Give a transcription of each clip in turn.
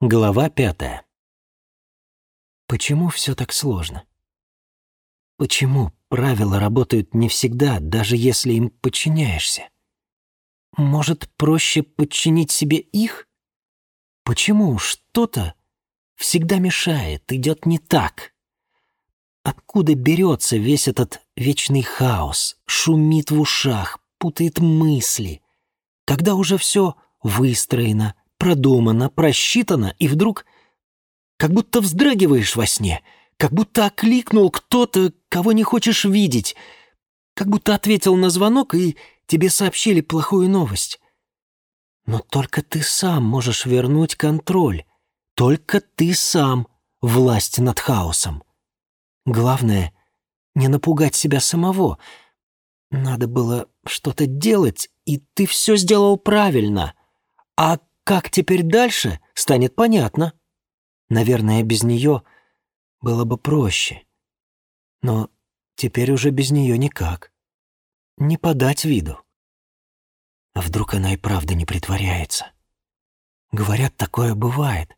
Глава пятая. Почему все так сложно? Почему правила работают не всегда, даже если им подчиняешься? Может, проще подчинить себе их? Почему что-то всегда мешает, идет не так? Откуда берется весь этот вечный хаос, шумит в ушах, путает мысли, когда уже все выстроено, продумано, просчитано, и вдруг как будто вздрагиваешь во сне, как будто окликнул кто-то, кого не хочешь видеть, как будто ответил на звонок, и тебе сообщили плохую новость. Но только ты сам можешь вернуть контроль. Только ты сам власть над хаосом. Главное — не напугать себя самого. Надо было что-то делать, и ты все сделал правильно. А как теперь дальше, станет понятно. Наверное, без нее было бы проще. Но теперь уже без нее никак. Не подать виду. А вдруг она и правда не притворяется? Говорят, такое бывает.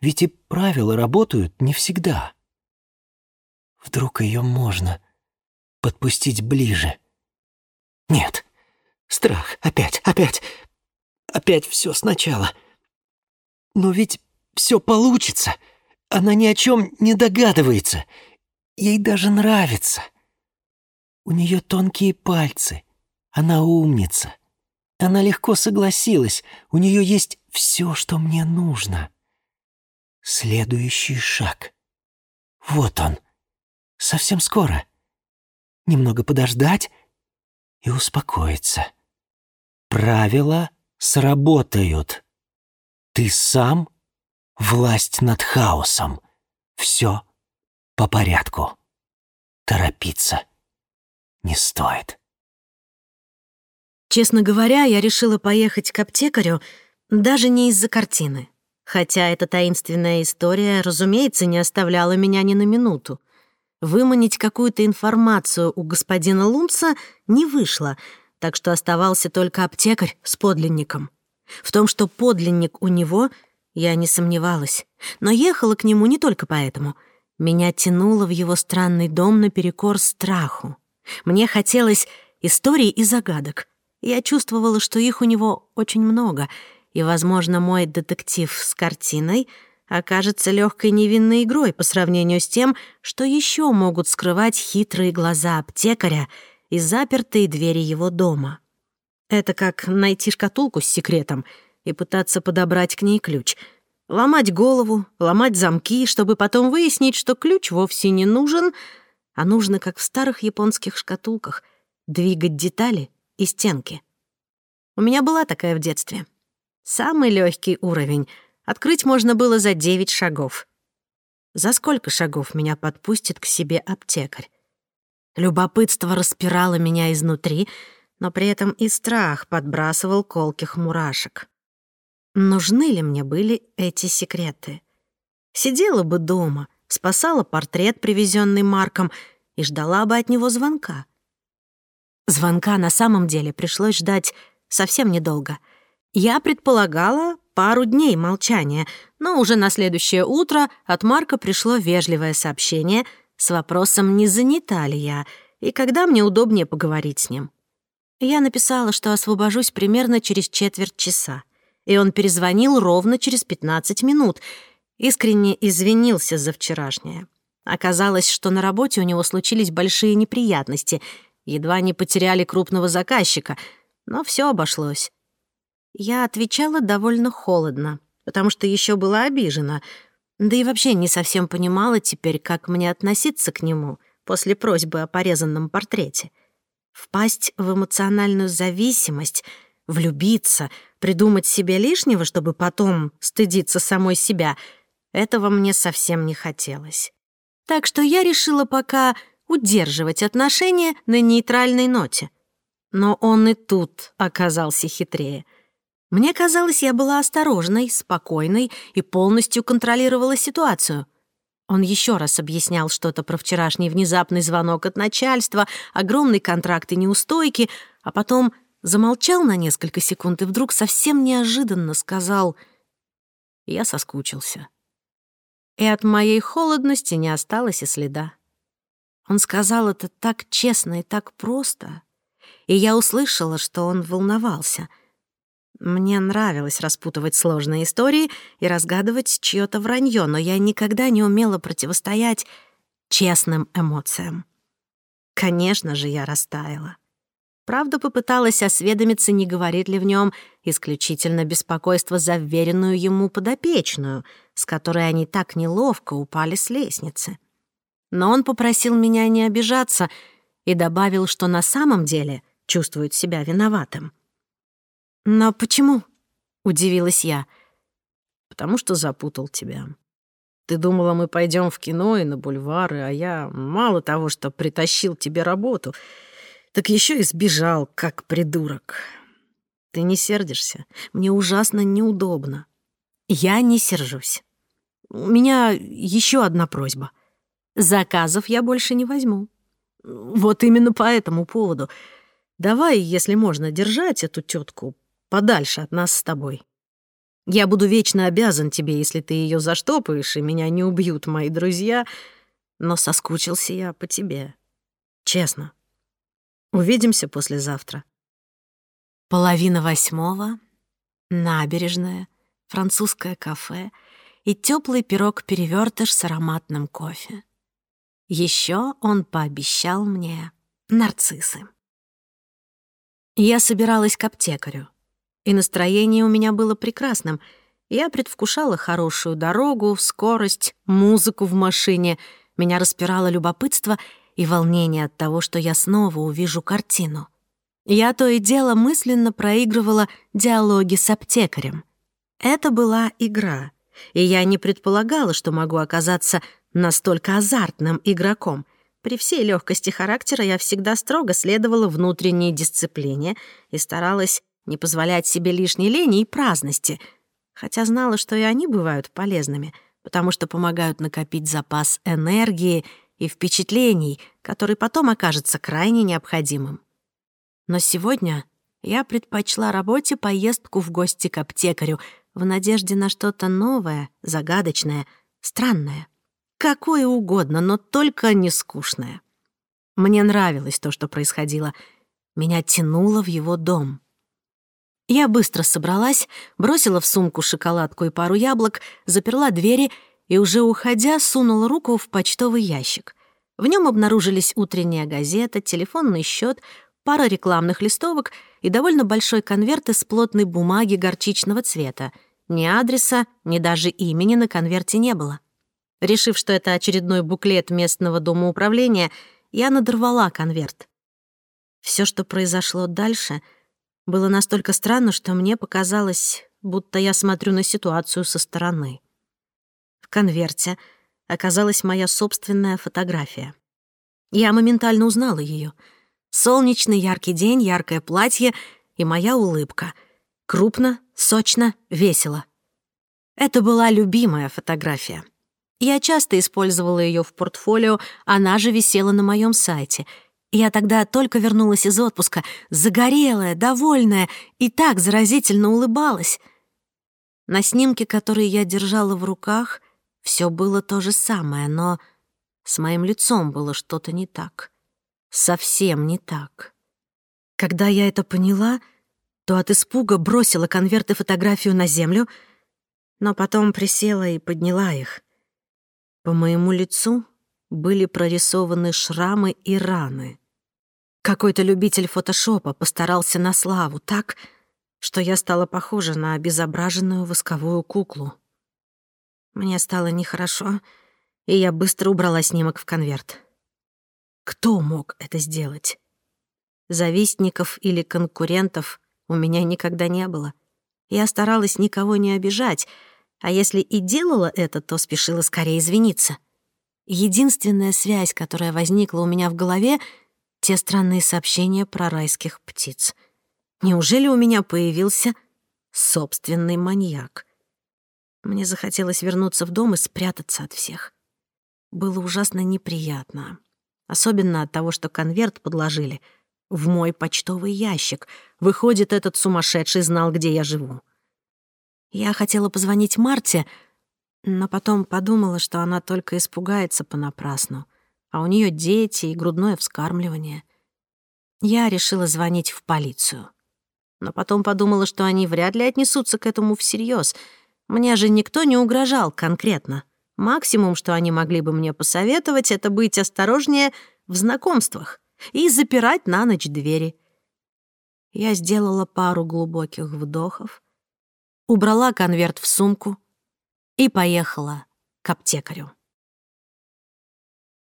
Ведь и правила работают не всегда. Вдруг ее можно подпустить ближе. Нет, страх, опять, опять, Опять все сначала. Но ведь все получится. Она ни о чем не догадывается. Ей даже нравится. У нее тонкие пальцы. Она умница. Она легко согласилась. У нее есть все, что мне нужно. Следующий шаг. Вот он. Совсем скоро. Немного подождать и успокоиться. Правило сработают. Ты сам — власть над хаосом. Все по порядку. Торопиться не стоит. Честно говоря, я решила поехать к аптекарю даже не из-за картины. Хотя эта таинственная история, разумеется, не оставляла меня ни на минуту. Выманить какую-то информацию у господина Лумса не вышло — так что оставался только аптекарь с подлинником. В том, что подлинник у него, я не сомневалась. Но ехала к нему не только поэтому. Меня тянуло в его странный дом наперекор страху. Мне хотелось истории и загадок. Я чувствовала, что их у него очень много, и, возможно, мой детектив с картиной окажется легкой невинной игрой по сравнению с тем, что еще могут скрывать хитрые глаза аптекаря и запертые двери его дома. Это как найти шкатулку с секретом и пытаться подобрать к ней ключ. Ломать голову, ломать замки, чтобы потом выяснить, что ключ вовсе не нужен, а нужно, как в старых японских шкатулках, двигать детали и стенки. У меня была такая в детстве. Самый легкий уровень. Открыть можно было за девять шагов. За сколько шагов меня подпустит к себе аптекарь? Любопытство распирало меня изнутри, но при этом и страх подбрасывал колких мурашек. Нужны ли мне были эти секреты? Сидела бы дома, спасала портрет, привезенный Марком, и ждала бы от него звонка. Звонка на самом деле пришлось ждать совсем недолго. Я предполагала пару дней молчания, но уже на следующее утро от Марка пришло вежливое сообщение — с вопросом «Не занята ли я?» и когда мне удобнее поговорить с ним. Я написала, что освобожусь примерно через четверть часа, и он перезвонил ровно через 15 минут, искренне извинился за вчерашнее. Оказалось, что на работе у него случились большие неприятности, едва не потеряли крупного заказчика, но все обошлось. Я отвечала довольно холодно, потому что еще была обижена — да и вообще не совсем понимала теперь, как мне относиться к нему после просьбы о порезанном портрете. Впасть в эмоциональную зависимость, влюбиться, придумать себе лишнего, чтобы потом стыдиться самой себя — этого мне совсем не хотелось. Так что я решила пока удерживать отношения на нейтральной ноте. Но он и тут оказался хитрее. Мне казалось, я была осторожной, спокойной и полностью контролировала ситуацию. Он еще раз объяснял что-то про вчерашний внезапный звонок от начальства, огромный контракт и неустойки, а потом замолчал на несколько секунд и вдруг совсем неожиданно сказал «Я соскучился». И от моей холодности не осталось и следа. Он сказал это так честно и так просто, и я услышала, что он волновался — мне нравилось распутывать сложные истории и разгадывать чьё-то враньё, но я никогда не умела противостоять честным эмоциям. Конечно же, я растаяла. Правда, попыталась осведомиться, не говорит ли в нем исключительно беспокойство за вверенную ему подопечную, с которой они так неловко упали с лестницы. Но он попросил меня не обижаться и добавил, что на самом деле чувствует себя виноватым. Но почему? Удивилась я. Потому что запутал тебя. Ты думала, мы пойдем в кино и на бульвары, а я мало того, что притащил тебе работу, так еще и сбежал, как придурок. Ты не сердишься? Мне ужасно неудобно. Я не сержусь. У меня еще одна просьба. Заказов я больше не возьму. Вот именно по этому поводу. Давай, если можно, держать эту тетку подальше от нас с тобой. Я буду вечно обязан тебе, если ты ее заштопаешь, и меня не убьют мои друзья, но соскучился я по тебе. Честно. Увидимся послезавтра. Половина восьмого, набережная, французское кафе и теплый пирог-перевертыш с ароматным кофе. Еще он пообещал мне нарциссы. Я собиралась к аптекарю и настроение у меня было прекрасным. Я предвкушала хорошую дорогу, скорость, музыку в машине. Меня распирало любопытство и волнение от того, что я снова увижу картину. Я то и дело мысленно проигрывала диалоги с аптекарем. Это была игра, и я не предполагала, что могу оказаться настолько азартным игроком. При всей легкости характера я всегда строго следовала внутренней дисциплине и старалась не позволять себе лишней лени и праздности, хотя знала, что и они бывают полезными, потому что помогают накопить запас энергии и впечатлений, который потом окажется крайне необходимым. Но сегодня я предпочла работе поездку в гости к аптекарю в надежде на что-то новое, загадочное, странное. Какое угодно, но только не скучное. Мне нравилось то, что происходило. Меня тянуло в его дом. Я быстро собралась, бросила в сумку шоколадку и пару яблок, заперла двери и, уже уходя, сунула руку в почтовый ящик. В нем обнаружились утренняя газета, телефонный счёт, пара рекламных листовок и довольно большой конверт из плотной бумаги горчичного цвета. Ни адреса, ни даже имени на конверте не было. Решив, что это очередной буклет местного дома управления, я надорвала конверт. Все, что произошло дальше — было настолько странно, что мне показалось, будто я смотрю на ситуацию со стороны. В конверте оказалась моя собственная фотография. Я моментально узнала ее. Солнечный яркий день, яркое платье и моя улыбка. Крупно, сочно, весело. Это была любимая фотография. Я часто использовала ее в портфолио, она же висела на моем сайте — я тогда только вернулась из отпуска, загорелая, довольная и так заразительно улыбалась. На снимке, который я держала в руках, все было то же самое, но с моим лицом было что-то не так. Совсем не так. Когда я это поняла, то от испуга бросила конверт и фотографию на землю, но потом присела и подняла их. По моему лицу были прорисованы шрамы и раны. Какой-то любитель фотошопа постарался на славу так, что я стала похожа на обезображенную восковую куклу. Мне стало нехорошо, и я быстро убрала снимок в конверт. Кто мог это сделать? Завистников или конкурентов у меня никогда не было. Я старалась никого не обижать, а если и делала это, то спешила скорее извиниться — Единственная связь, которая возникла у меня в голове — те странные сообщения про райских птиц. Неужели у меня появился собственный маньяк? Мне захотелось вернуться в дом и спрятаться от всех. Было ужасно неприятно. Особенно от того, что конверт подложили в мой почтовый ящик. Выходит, этот сумасшедший знал, где я живу. Я хотела позвонить Марте — но потом подумала, что она только испугается понапрасну, а у нее дети и грудное вскармливание. Я решила звонить в полицию. Но потом подумала, что они вряд ли отнесутся к этому всерьез. Мне же никто не угрожал конкретно. Максимум, что они могли бы мне посоветовать, это быть осторожнее в знакомствах и запирать на ночь двери. Я сделала пару глубоких вдохов, убрала конверт в сумку — и поехала к аптекарю.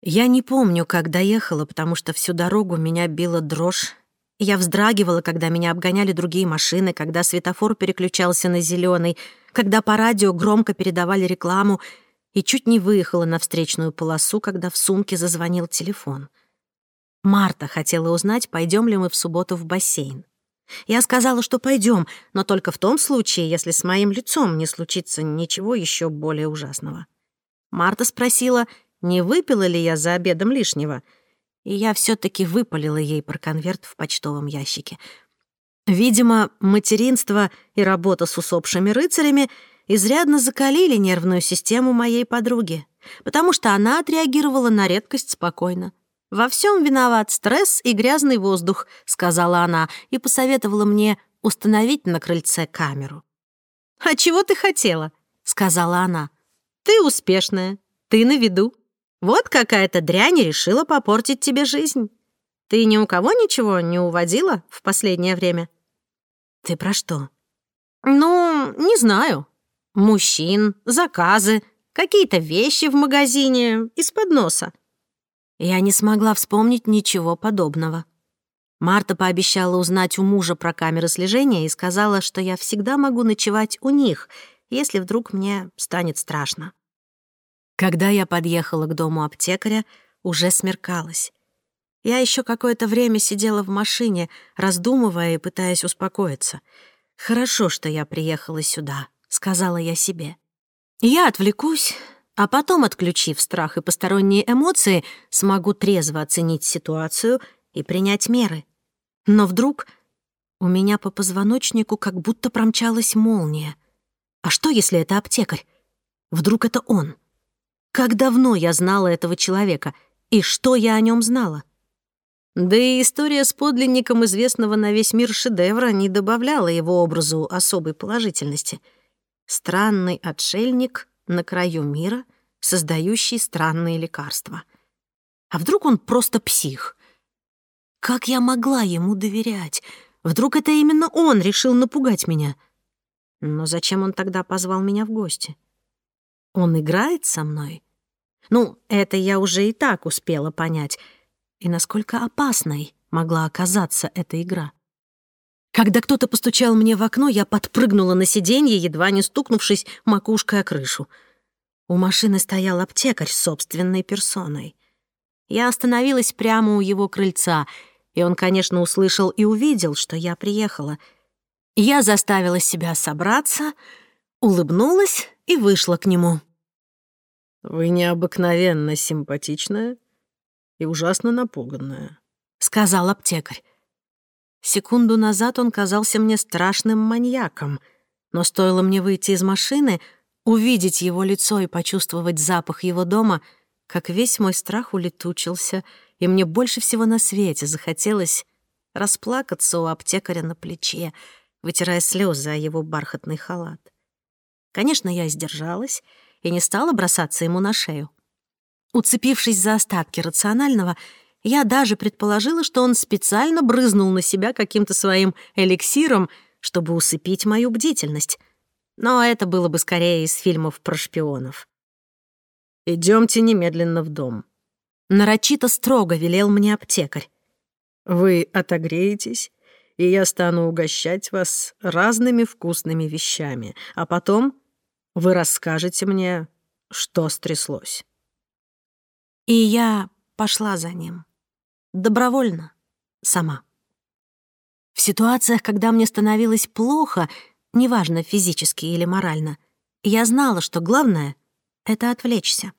Я не помню, как доехала, потому что всю дорогу меня била дрожь. Я вздрагивала, когда меня обгоняли другие машины, когда светофор переключался на зеленый, когда по радио громко передавали рекламу, и чуть не выехала на встречную полосу, когда в сумке зазвонил телефон. Марта хотела узнать, пойдем ли мы в субботу в бассейн. Я сказала, что пойдем, но только в том случае, если с моим лицом не случится ничего еще более ужасного. Марта спросила, не выпила ли я за обедом лишнего, и я все таки выпалила ей про конверт в почтовом ящике. Видимо, материнство и работа с усопшими рыцарями изрядно закалили нервную систему моей подруги, потому что она отреагировала на редкость спокойно. «Во всем виноват стресс и грязный воздух», — сказала она и посоветовала мне установить на крыльце камеру. «А чего ты хотела?» — сказала она. «Ты успешная, ты на виду. Вот какая-то дрянь решила попортить тебе жизнь. Ты ни у кого ничего не уводила в последнее время?» «Ты про что?» «Ну, не знаю. Мужчин, заказы, какие-то вещи в магазине из-под носа. Я не смогла вспомнить ничего подобного. Марта пообещала узнать у мужа про камеры слежения и сказала, что я всегда могу ночевать у них, если вдруг мне станет страшно. Когда я подъехала к дому аптекаря, уже смеркалось. Я еще какое-то время сидела в машине, раздумывая и пытаясь успокоиться. «Хорошо, что я приехала сюда», — сказала я себе. «Я отвлекусь, а потом, отключив страх и посторонние эмоции, смогу трезво оценить ситуацию и принять меры. Но вдруг у меня по позвоночнику как будто промчалась молния. А что, если это аптекарь? Вдруг это он? Как давно я знала этого человека, и что я о нем знала? Да и история с подлинником известного на весь мир шедевра не добавляла его образу особой положительности. Странный отшельник на краю мира, создающий странные лекарства. А вдруг он просто псих? Как я могла ему доверять? Вдруг это именно он решил напугать меня? Но зачем он тогда позвал меня в гости? Он играет со мной? Ну, это я уже и так успела понять. И насколько опасной могла оказаться эта игра. Когда кто-то постучал мне в окно, я подпрыгнула на сиденье, едва не стукнувшись макушкой о крышу. У машины стоял аптекарь собственной персоной. Я остановилась прямо у его крыльца, и он, конечно, услышал и увидел, что я приехала. Я заставила себя собраться, улыбнулась и вышла к нему. «Вы необыкновенно симпатичная и ужасно напуганная», — сказал аптекарь. Секунду назад он казался мне страшным маньяком, но стоило мне выйти из машины, увидеть его лицо и почувствовать запах его дома, как весь мой страх улетучился, и мне больше всего на свете захотелось расплакаться у аптекаря на плече, вытирая слезы о его бархатный халат. Конечно, я сдержалась и не стала бросаться ему на шею. Уцепившись за остатки рационального, я даже предположила, что он специально брызнул на себя каким-то своим эликсиром, чтобы усыпить мою бдительность. Но это было бы скорее из фильмов про шпионов. Идемте немедленно в дом». Нарочито строго велел мне аптекарь. «Вы отогреетесь, и я стану угощать вас разными вкусными вещами, а потом вы расскажете мне, что стряслось». И я пошла за ним добровольно, сама. В ситуациях, когда мне становилось плохо, неважно физически или морально, я знала, что главное — это отвлечься.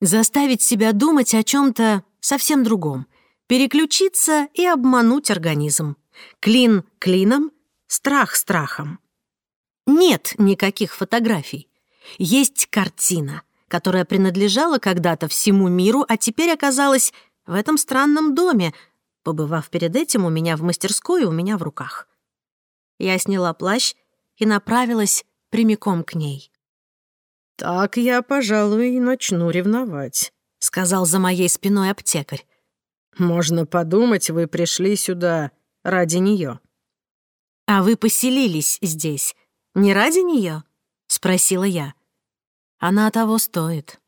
Заставить себя думать о чем то совсем другом, переключиться и обмануть организм. Клин клином, страх страхом. Нет никаких фотографий. Есть картина, которая принадлежала когда-то всему миру, а теперь оказалась в этом странном доме, побывав перед этим у меня в мастерской и у меня в руках. Я сняла плащ и направилась прямиком к ней. «Так я, пожалуй, и начну ревновать», — сказал за моей спиной аптекарь. «Можно подумать, вы пришли сюда ради нее. «А вы поселились здесь не ради нее? спросила я. «Она того стоит».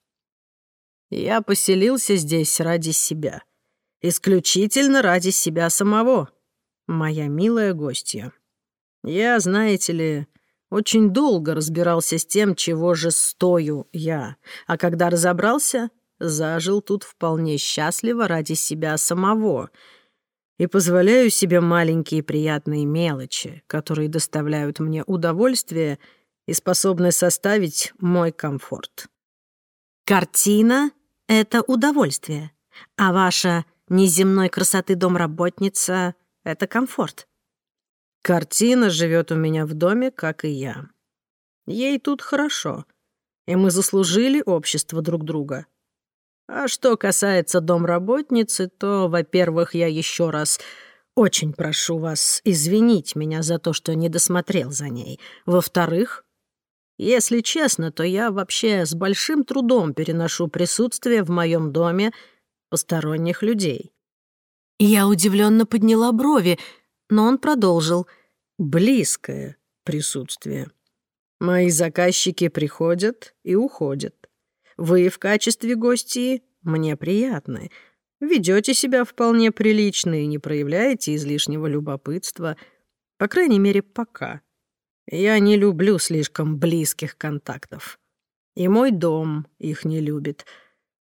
Я поселился здесь ради себя. Исключительно ради себя самого, моя милая гостья. Я, знаете ли, очень долго разбирался с тем, чего же стою я, а когда разобрался, зажил тут вполне счастливо ради себя самого и позволяю себе маленькие приятные мелочи, которые доставляют мне удовольствие и способны составить мой комфорт. Картина — это удовольствие, а ваша неземной красоты домработница — это комфорт. Картина живет у меня в доме, как и я. Ей тут хорошо, и мы заслужили общество друг друга. А что касается домработницы, то, во-первых, я еще раз очень прошу вас извинить меня за то, что не досмотрел за ней. Во-вторых, если честно, то я вообще с большим трудом переношу присутствие в моем доме посторонних людей». Я удивленно подняла брови, но он продолжил. «Близкое присутствие. Мои заказчики приходят и уходят. Вы в качестве гостей мне приятны. Ведете себя вполне прилично и не проявляете излишнего любопытства. По крайней мере, пока. Я не люблю слишком близких контактов. И мой дом их не любит.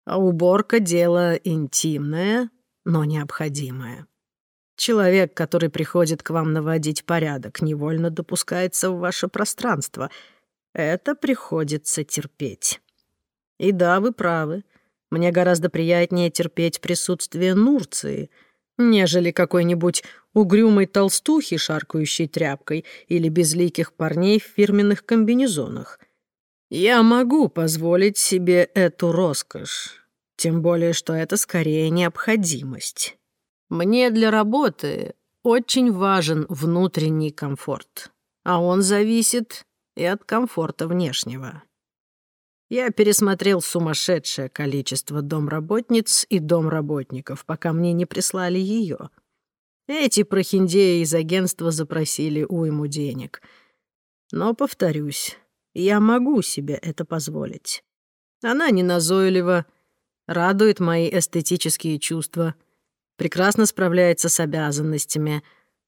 А уборка — дело интимное, но необходимое. Человек, который приходит к вам наводить порядок, невольно допускается в ваше пространство. Это приходится терпеть. И да, вы правы. Мне гораздо приятнее терпеть присутствие Нурции — нежели какой-нибудь угрюмой толстухи, шаркающей тряпкой, или безликих парней в фирменных комбинезонах. Я могу позволить себе эту роскошь, тем более, что это скорее необходимость. Мне для работы очень важен внутренний комфорт, а он зависит и от комфорта внешнего. Я пересмотрел сумасшедшее количество домработниц и домработников, пока мне не прислали ее. Эти прохиндеи из агентства запросили уйму денег. Но, повторюсь, я могу себе это позволить. Она неназойлива, радует мои эстетические чувства, прекрасно справляется с обязанностями,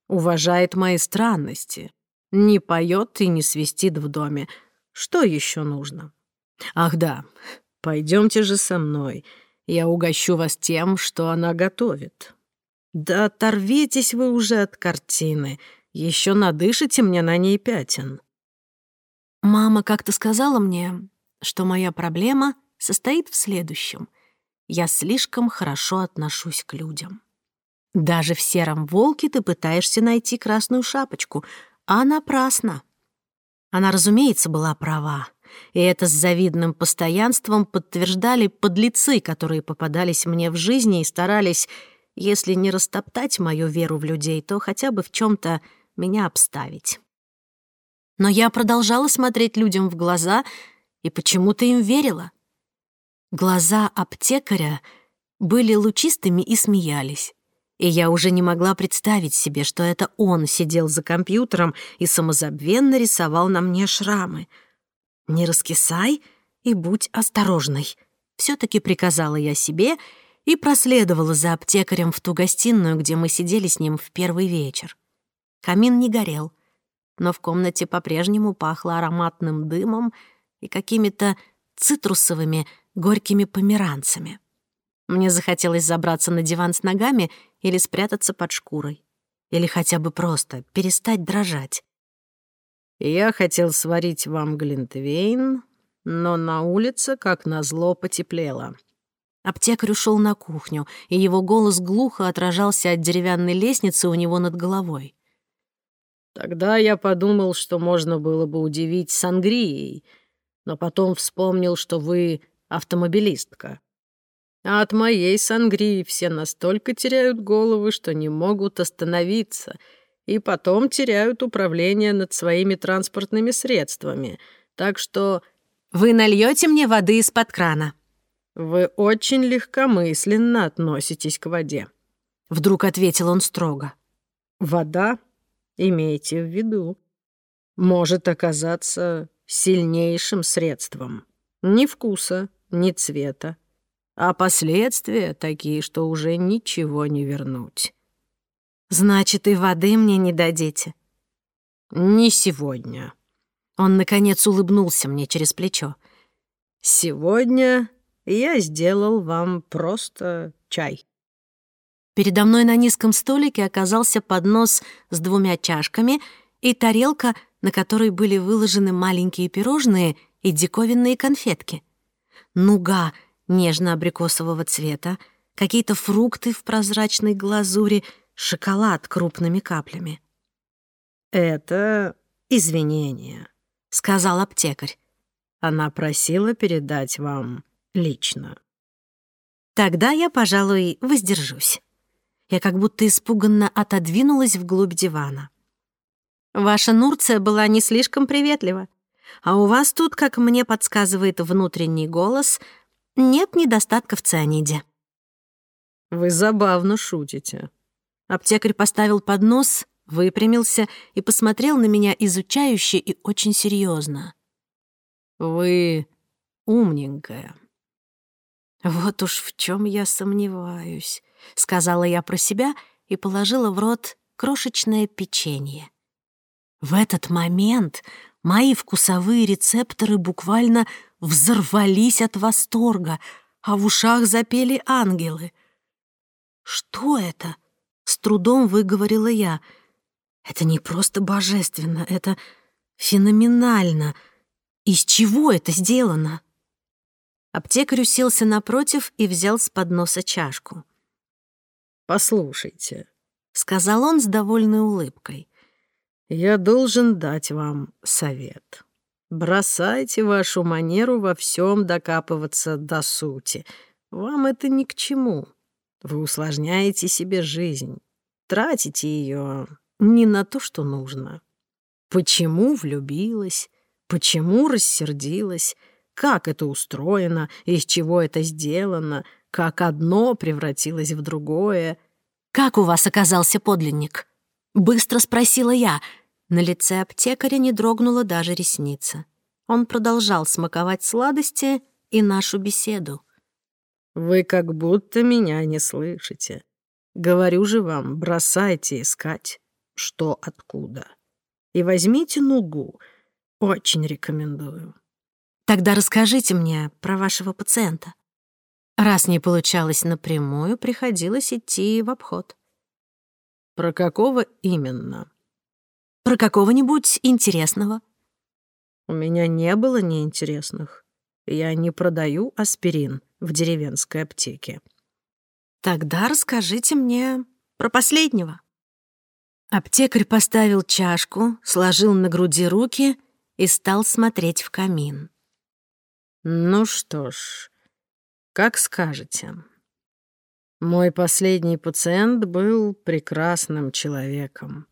уважает мои странности, не поет и не свистит в доме. Что еще нужно? Ах да, пойдемте же со мной. Я угощу вас тем, что она готовит. Да оторвитесь вы уже от картины. Еще надышите мне на ней пятен. Мама как-то сказала мне, что моя проблема состоит в следующем. Я слишком хорошо отношусь к людям. Даже в сером волке ты пытаешься найти красную шапочку, а напрасно. Она, разумеется, была права и это с завидным постоянством подтверждали подлецы, которые попадались мне в жизни и старались, если не растоптать мою веру в людей, то хотя бы в чем то меня обставить. Но я продолжала смотреть людям в глаза и почему-то им верила. Глаза аптекаря были лучистыми и смеялись. И я уже не могла представить себе, что это он сидел за компьютером и самозабвенно рисовал на мне шрамы — «Не раскисай и будь осторожной», — все-таки приказала я себе и проследовала за аптекарем в ту гостиную, где мы сидели с ним в первый вечер. Камин не горел, но в комнате по-прежнему пахло ароматным дымом и какими-то цитрусовыми горькими померанцами. Мне захотелось забраться на диван с ногами или спрятаться под шкурой, или хотя бы просто перестать дрожать. Я хотел сварить вам глинтвейн, но на улице, как назло, потеплело. Аптекарь ушел на кухню, и его голос глухо отражался от деревянной лестницы у него над головой. Тогда я подумал, что можно было бы удивить сангрией, но потом вспомнил, что вы автомобилистка. А от моей сангрии все настолько теряют головы, что не могут остановиться — и потом теряют управление над своими транспортными средствами. Так что... Вы нальете мне воды из-под крана. Вы очень легкомысленно относитесь к воде. Вдруг ответил он строго. Вода, имейте в виду, может оказаться сильнейшим средством. Ни вкуса, ни цвета. А последствия такие, что уже ничего не вернуть. Значит, и воды мне не дадите. Не сегодня. Он, наконец, улыбнулся мне через плечо. Сегодня я сделал вам просто чай. Передо мной на низком столике оказался поднос с двумя чашками и тарелка, на которой были выложены маленькие пирожные и диковинные конфетки. Нуга нежно-абрикосового цвета, какие-то фрукты в прозрачной глазури — шоколад крупными каплями. «Это извинение», — сказал аптекарь. «Она просила передать вам лично». «Тогда я, пожалуй, воздержусь». Я как будто испуганно отодвинулась вглубь дивана. «Ваша Нурция была не слишком приветлива, а у вас тут, как мне подсказывает внутренний голос, нет недостатка в цианиде». «Вы забавно шутите», Аптекарь поставил поднос, выпрямился и посмотрел на меня изучающе и очень серьезно. «Вы умненькая». «Вот уж в чем я сомневаюсь», — сказала я про себя и положила в рот крошечное печенье. В этот момент мои вкусовые рецепторы буквально взорвались от восторга, а в ушах запели ангелы. «Что это?» С трудом выговорила я. «Это не просто божественно, это феноменально. Из чего это сделано?» Аптекарь уселся напротив и взял с подноса чашку. «Послушайте», — сказал он с довольной улыбкой. «Я должен дать вам совет. Бросайте вашу манеру во всем докапываться до сути. Вам это ни к чему. Вы усложняете себе жизнь, тратите ее не на то, что нужно. Почему влюбилась? Почему рассердилась? Как это устроено? Из чего это сделано? Как одно превратилось в другое? «Как у вас оказался подлинник?» Быстро спросила я. На лице аптекаря не дрогнула даже ресница. Он продолжал смаковать сладости и нашу беседу. Вы как будто меня не слышите. Говорю же вам, бросайте искать, что откуда. И возьмите нугу. Очень рекомендую. Тогда расскажите мне про вашего пациента. Раз не получалось напрямую, приходилось идти в обход. Про какого именно? Про какого-нибудь интересного. У меня не было неинтересных. Я не продаю аспирин в деревенской аптеке. «Тогда расскажите мне про последнего». Аптекарь поставил чашку, сложил на груди руки и стал смотреть в камин. «Ну что ж, как скажете. Мой последний пациент был прекрасным человеком.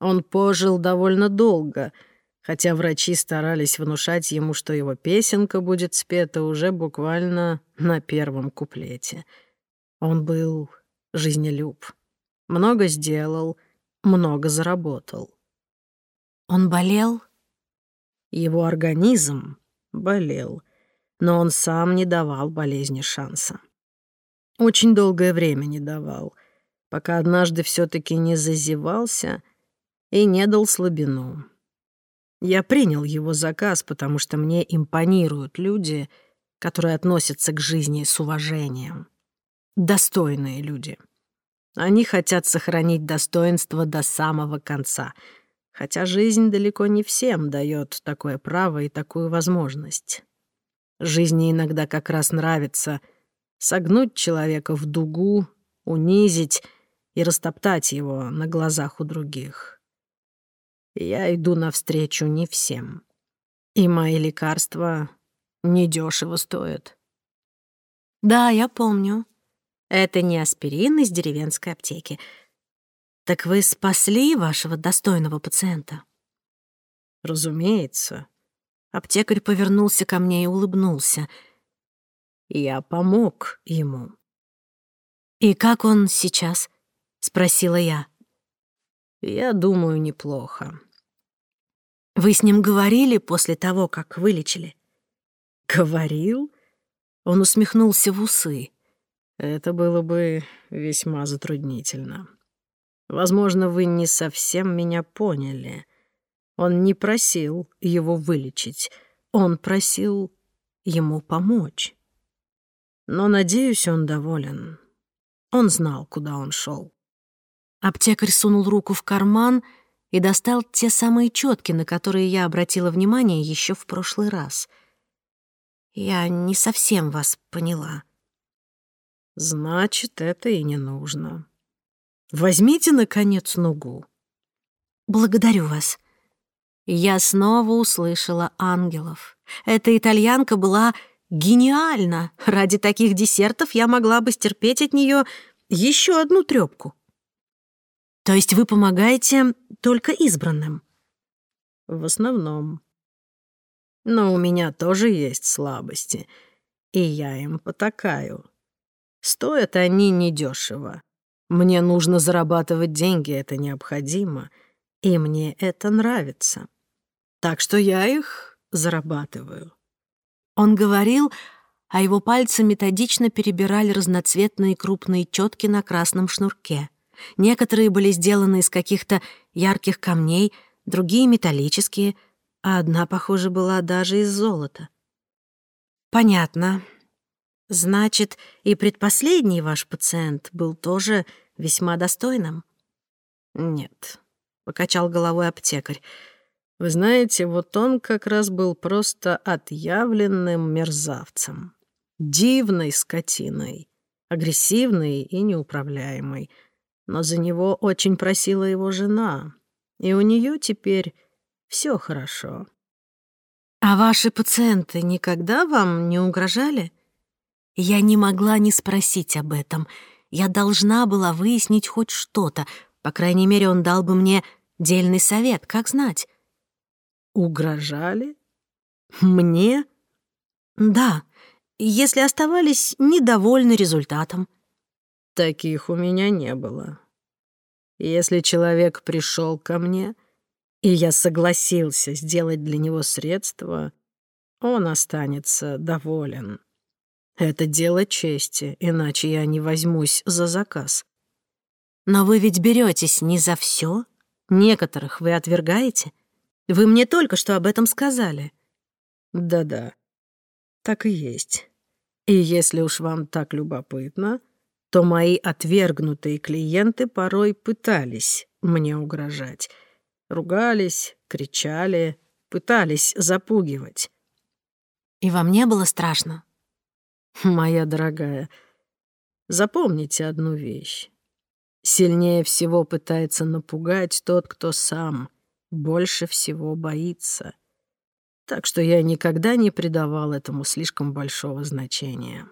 Он пожил довольно долго — хотя врачи старались внушать ему, что его песенка будет спета уже буквально на первом куплете. Он был жизнелюб. Много сделал, много заработал. Он болел? Его организм болел, но он сам не давал болезни шанса. Очень долгое время не давал, пока однажды все таки не зазевался и не дал слабину. Я принял его заказ, потому что мне импонируют люди, которые относятся к жизни с уважением. Достойные люди. Они хотят сохранить достоинство до самого конца, хотя жизнь далеко не всем дает такое право и такую возможность. Жизни иногда как раз нравится согнуть человека в дугу, унизить и растоптать его на глазах у других. Я иду навстречу не всем. И мои лекарства недешево стоят. Да, я помню. Это не аспирин из деревенской аптеки. Так вы спасли вашего достойного пациента? Разумеется. Аптекарь повернулся ко мне и улыбнулся. Я помог ему. «И как он сейчас?» — спросила я. Я думаю, неплохо. Вы с ним говорили после того, как вылечили? Говорил? Он усмехнулся в усы. Это было бы весьма затруднительно. Возможно, вы не совсем меня поняли. Он не просил его вылечить. Он просил ему помочь. Но, надеюсь, он доволен. Он знал, куда он шел. Аптекарь сунул руку в карман и достал те самые четки, на которые я обратила внимание еще в прошлый раз. Я не совсем вас поняла. Значит, это и не нужно. Возьмите, наконец, ногу. Благодарю вас. Я снова услышала ангелов. Эта итальянка была гениальна. Ради таких десертов я могла бы стерпеть от нее еще одну трёпку. То есть вы помогаете только избранным? В основном. Но у меня тоже есть слабости, и я им потакаю. Стоят они недешево. Мне нужно зарабатывать деньги, это необходимо, и мне это нравится. Так что я их зарабатываю. Он говорил, а его пальцы методично перебирали разноцветные крупные четки на красном шнурке. Некоторые были сделаны из каких-то ярких камней, другие — металлические, а одна, похоже, была даже из золота. «Понятно. Значит, и предпоследний ваш пациент был тоже весьма достойным?» «Нет», — покачал головой аптекарь. «Вы знаете, вот он как раз был просто отъявленным мерзавцем. Дивной скотиной, агрессивной и неуправляемой» но за него очень просила его жена, и у нее теперь все хорошо. А ваши пациенты никогда вам не угрожали? Я не могла не спросить об этом. Я должна была выяснить хоть что-то. По крайней мере, он дал бы мне дельный совет, как знать. Угрожали? Мне? Да, если оставались недовольны результатом. Таких у меня не было. Если человек пришел ко мне, и я согласился сделать для него средства, он останется доволен. Это дело чести, иначе я не возьмусь за заказ. Но вы ведь беретесь не за все. Некоторых вы отвергаете. Вы мне только что об этом сказали. Да-да, так и есть. И если уж вам так любопытно, то мои отвергнутые клиенты порой пытались мне угрожать. Ругались, кричали, пытались запугивать. И вам не было страшно? Моя дорогая, запомните одну вещь. Сильнее всего пытается напугать тот, кто сам больше всего боится. Так что я никогда не придавал этому слишком большого значения.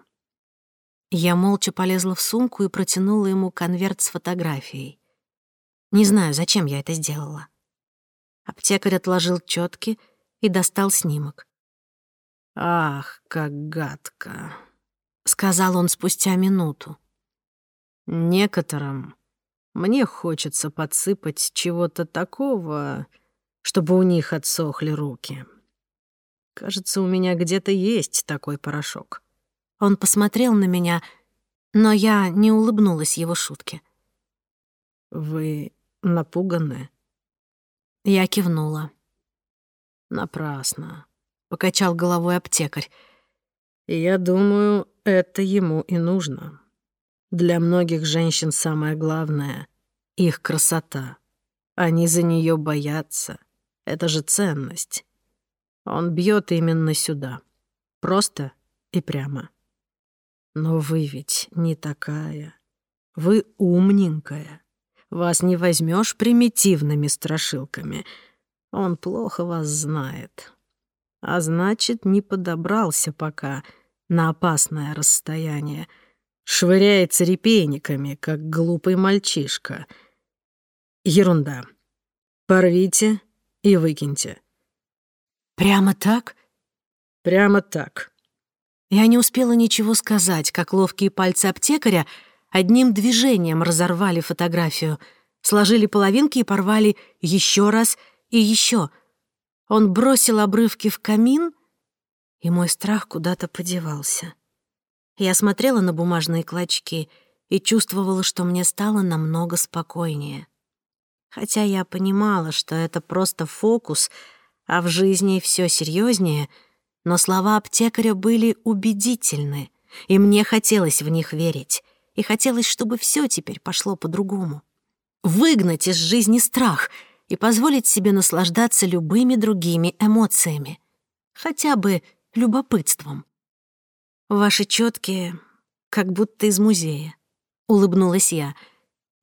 Я молча полезла в сумку и протянула ему конверт с фотографией. Не знаю, зачем я это сделала. Аптекарь отложил чётки и достал снимок. «Ах, как гадко!» — сказал он спустя минуту. «Некоторым мне хочется подсыпать чего-то такого, чтобы у них отсохли руки. Кажется, у меня где-то есть такой порошок». Он посмотрел на меня, но я не улыбнулась его шутке. «Вы напуганы?» Я кивнула. «Напрасно», — покачал головой аптекарь. «Я думаю, это ему и нужно. Для многих женщин самое главное — их красота. Они за нее боятся. Это же ценность. Он бьет именно сюда. Просто и прямо». Но вы ведь не такая. Вы умненькая. Вас не возьмешь примитивными страшилками. Он плохо вас знает. А значит, не подобрался пока на опасное расстояние. Швыряется репейниками, как глупый мальчишка. Ерунда. Порвите и выкиньте. Прямо так? Прямо так. Я не успела ничего сказать, как ловкие пальцы аптекаря одним движением разорвали фотографию, сложили половинки и порвали еще раз и еще. Он бросил обрывки в камин, и мой страх куда-то подевался. Я смотрела на бумажные клочки и чувствовала, что мне стало намного спокойнее. Хотя я понимала, что это просто фокус, а в жизни все серьезнее — но слова аптекаря были убедительны, и мне хотелось в них верить, и хотелось, чтобы все теперь пошло по-другому. Выгнать из жизни страх и позволить себе наслаждаться любыми другими эмоциями, хотя бы любопытством. «Ваши четкие, как будто из музея», — улыбнулась я.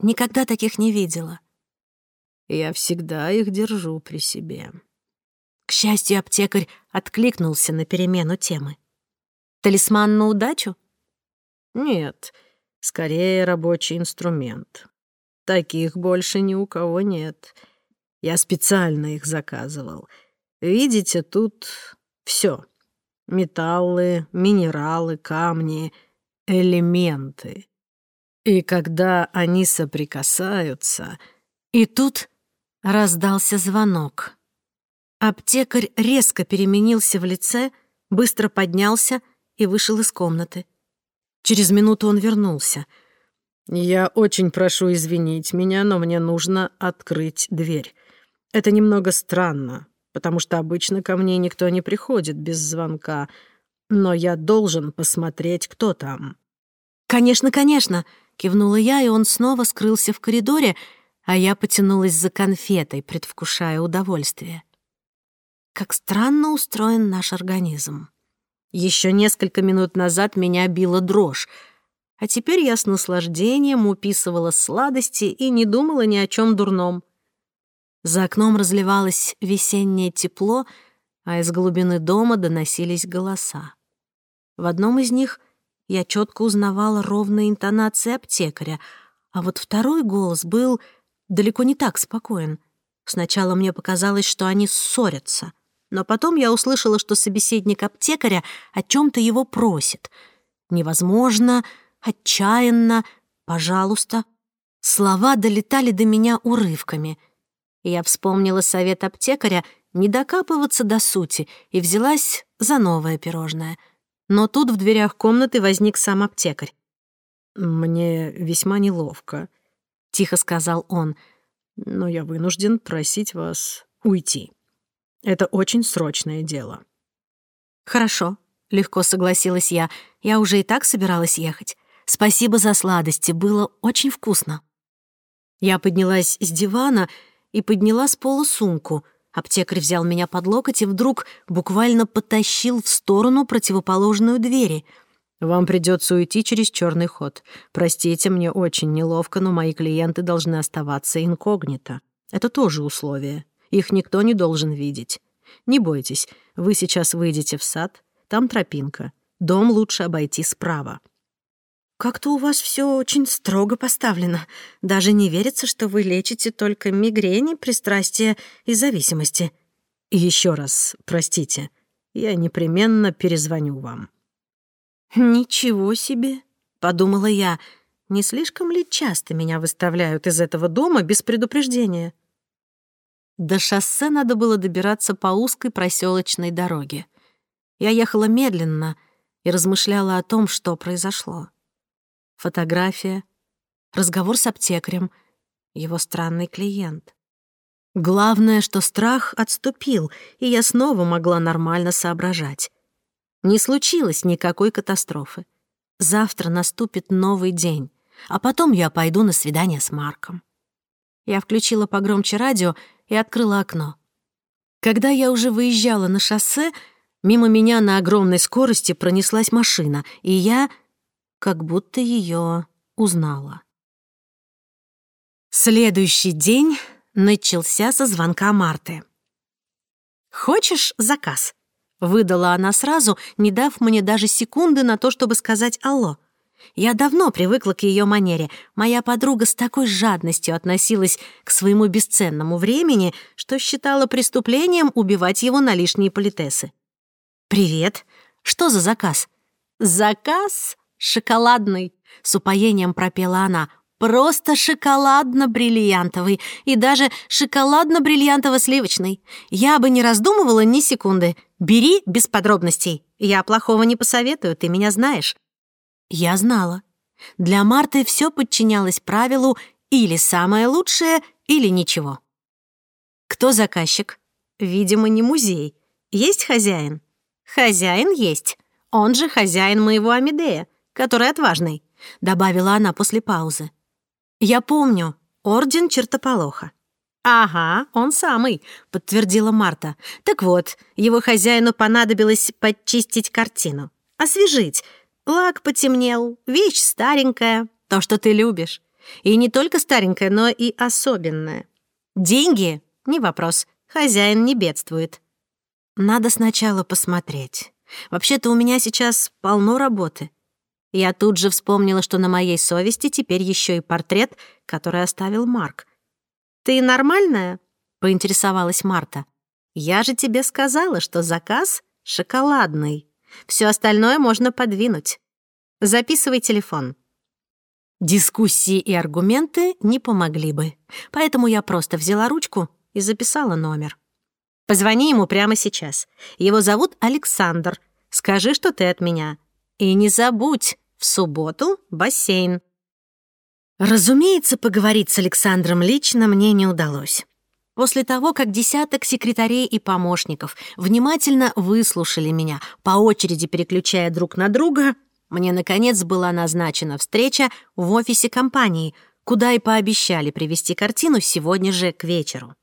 «Никогда таких не видела». «Я всегда их держу при себе», к счастью, аптекарь откликнулся на перемену темы. «Талисман на удачу?» «Нет, скорее рабочий инструмент. Таких больше ни у кого нет. Я специально их заказывал. Видите, тут все: Металлы, минералы, камни, элементы. И когда они соприкасаются... И тут раздался звонок. Аптекарь резко переменился в лице, быстро поднялся и вышел из комнаты. Через минуту он вернулся. «Я очень прошу извинить меня, но мне нужно открыть дверь. Это немного странно, потому что обычно ко мне никто не приходит без звонка, но я должен посмотреть, кто там». «Конечно, конечно!» — кивнула я, и он снова скрылся в коридоре, а я потянулась за конфетой, предвкушая удовольствие как странно устроен наш организм. Еще несколько минут назад меня била дрожь, а теперь я с наслаждением уписывала сладости и не думала ни о чем дурном. За окном разливалось весеннее тепло, а из глубины дома доносились голоса. В одном из них я четко узнавала ровные интонации аптекаря, а вот второй голос был далеко не так спокоен. Сначала мне показалось, что они ссорятся — но потом я услышала, что собеседник аптекаря о чем-то его просит. Невозможно, отчаянно, пожалуйста. Слова долетали до меня урывками. Я вспомнила совет аптекаря не докапываться до сути и взялась за новое пирожное. Но тут в дверях комнаты возник сам аптекарь. «Мне весьма неловко», — тихо сказал он, — «но я вынужден просить вас уйти». Это очень срочное дело. Хорошо, легко согласилась я. Я уже и так собиралась ехать. Спасибо за сладости, было очень вкусно. Я поднялась с дивана и подняла с пола сумку. Аптекарь взял меня под локоть и вдруг буквально потащил в сторону противоположную двери. «Вам придется уйти через черный ход. Простите, мне очень неловко, но мои клиенты должны оставаться инкогнито. Это тоже условие», их никто не должен видеть. Не бойтесь, вы сейчас выйдете в сад, там тропинка. Дом лучше обойти справа. «Как-то у вас все очень строго поставлено. Даже не верится, что вы лечите только мигрени, пристрастия и зависимости». Еще раз простите. Я непременно перезвоню вам». «Ничего себе!» — подумала я. «Не слишком ли часто меня выставляют из этого дома без предупреждения?» До шоссе надо было добираться по узкой проселочной дороге. Я ехала медленно и размышляла о том, что произошло. Фотография, разговор с аптекарем, его странный клиент. Главное, что страх отступил, и я снова могла нормально соображать. Не случилось никакой катастрофы. Завтра наступит новый день, а потом я пойду на свидание с Марком. Я включила погромче радио — и открыла окно. Когда я уже выезжала на шоссе, мимо меня на огромной скорости пронеслась машина, и я как будто ее узнала. Следующий день начался со звонка Марты. «Хочешь заказ?» — выдала она сразу, не дав мне даже секунды на то, чтобы сказать «Алло». Я давно привыкла к ее манере. Моя подруга с такой жадностью относилась к своему бесценному времени, что считала преступлением убивать его на лишние политесы. «Привет. Что за заказ?» «Заказ шоколадный», — с упоением пропела она. «Просто шоколадно-бриллиантовый и даже шоколадно-бриллиантово-сливочный. Я бы не раздумывала ни секунды. Бери без подробностей. Я плохого не посоветую, ты меня знаешь». Я знала. Для Марты все подчинялось правилу «или самое лучшее, или ничего». Кто заказчик? Видимо, не музей. Есть хозяин? Хозяин есть. Он же хозяин моего Амидея, который отважный, добавила она после паузы. Я помню. Орден чертополоха. «Ага, он самый», — подтвердила Марта. «Так вот, его хозяину понадобилось подчистить картину, освежить, Лак потемнел, вещь старенькая, то, что ты любишь. И не только старенькая, но и особенная. Деньги — не вопрос, хозяин не бедствует. Надо сначала посмотреть. Вообще-то у меня сейчас полно работы. Я тут же вспомнила, что на моей совести теперь еще и портрет, который оставил Марк. «Ты нормальная?» — поинтересовалась Марта. «Я же тебе сказала, что заказ шоколадный». Все остальное можно подвинуть. Записывай телефон. Дискуссии и аргументы не помогли бы, поэтому я просто взяла ручку и записала номер. Позвони ему прямо сейчас. Его зовут Александр. Скажи, что ты от меня. И не забудь, в субботу бассейн. Разумеется, поговорить с Александром лично мне не удалось. После того, как десяток секретарей и помощников внимательно выслушали меня, по очереди переключая друг на друга, мне, наконец, была назначена встреча в офисе компании, куда и пообещали привезти картину сегодня же к вечеру.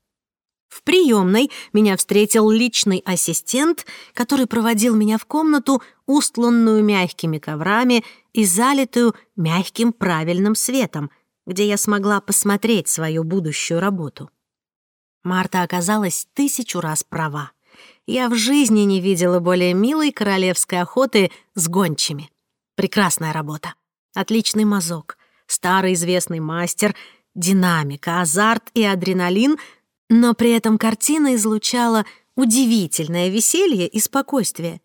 В приемной меня встретил личный ассистент, который проводил меня в комнату, устланную мягкими коврами и залитую мягким правильным светом, где я смогла посмотреть свою будущую работу. Марта оказалась тысячу раз права. Я в жизни не видела более милой королевской охоты с гончими. Прекрасная работа. Отличный мазок. Старый известный мастер. Динамика, азарт и адреналин. Но при этом картина излучала удивительное веселье и спокойствие.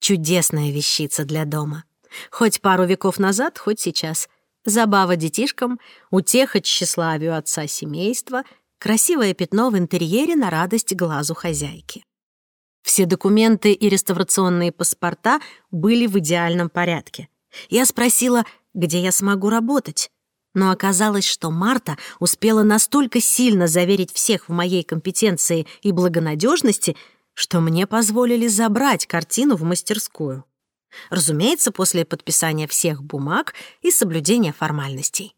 Чудесная вещица для дома. Хоть пару веков назад, хоть сейчас. Забава детишкам, утеха тщеславию отца семейства — Красивое пятно в интерьере на радость глазу хозяйки. Все документы и реставрационные паспорта были в идеальном порядке. Я спросила, где я смогу работать. Но оказалось, что Марта успела настолько сильно заверить всех в моей компетенции и благонадежности, что мне позволили забрать картину в мастерскую. Разумеется, после подписания всех бумаг и соблюдения формальностей.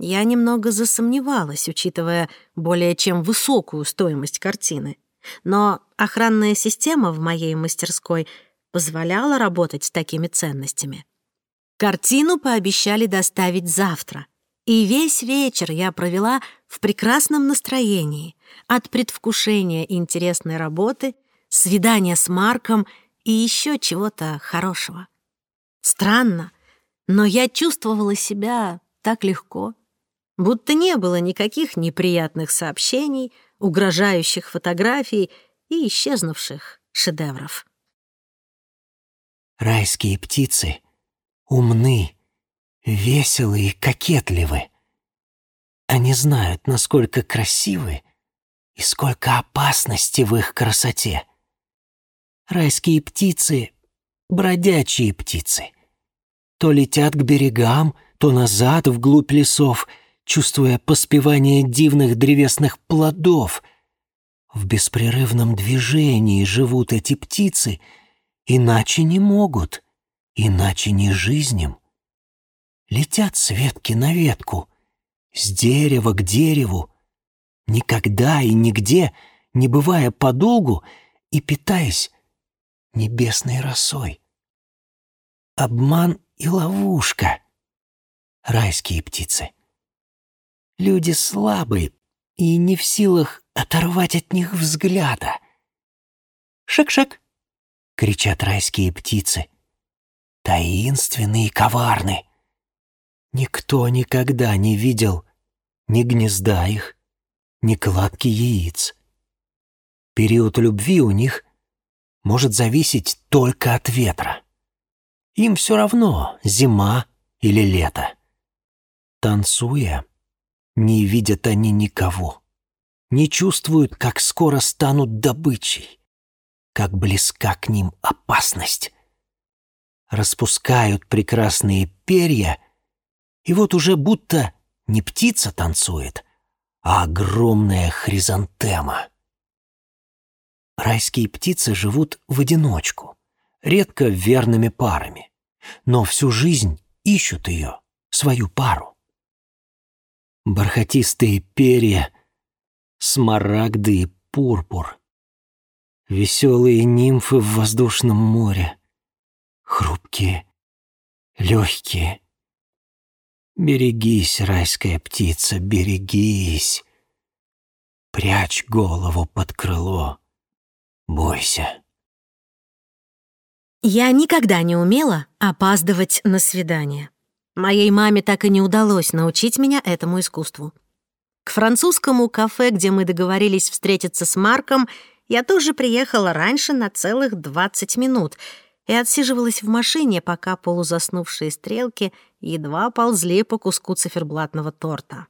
Я немного засомневалась, учитывая более чем высокую стоимость картины. Но охранная система в моей мастерской позволяла работать с такими ценностями. Картину пообещали доставить завтра. И весь вечер я провела в прекрасном настроении от предвкушения интересной работы, свидания с Марком и еще чего-то хорошего. Странно, но я чувствовала себя так легко — будто не было никаких неприятных сообщений, угрожающих фотографий и исчезнувших шедевров. Райские птицы умны, веселы и кокетливы. Они знают, насколько красивы и сколько опасности в их красоте. Райские птицы — бродячие птицы. То летят к берегам, то назад, вглубь лесов — чувствуя поспевание дивных древесных плодов. В беспрерывном движении живут эти птицы, иначе не могут, иначе не жизнем. Летят с ветки на ветку, с дерева к дереву, никогда и нигде, не бывая подолгу и питаясь небесной росой. Обман и ловушка — райские птицы. Люди слабы и не в силах оторвать от них взгляда. «Шик-шик!» — кричат райские птицы. Таинственны и коварны. Никто никогда не видел ни гнезда их, ни кладки яиц. Период любви у них может зависеть только от ветра. Им все равно зима или лето. Танцуя, не видят они никого, не чувствуют, как скоро станут добычей, как близка к ним опасность. Распускают прекрасные перья, и вот уже будто не птица танцует, а огромная хризантема. Райские птицы живут в одиночку, редко верными парами, но всю жизнь ищут ее, свою пару бархатистые перья, смарагды и пурпур. Веселые нимфы в воздушном море. Хрупкие, легкие. Берегись, райская птица, берегись. Прячь голову под крыло. Бойся. Я никогда не умела опаздывать на свидание. Моей маме так и не удалось научить меня этому искусству. К французскому кафе, где мы договорились встретиться с Марком, я тоже приехала раньше на целых 20 минут и отсиживалась в машине, пока полузаснувшие стрелки едва ползли по куску циферблатного торта.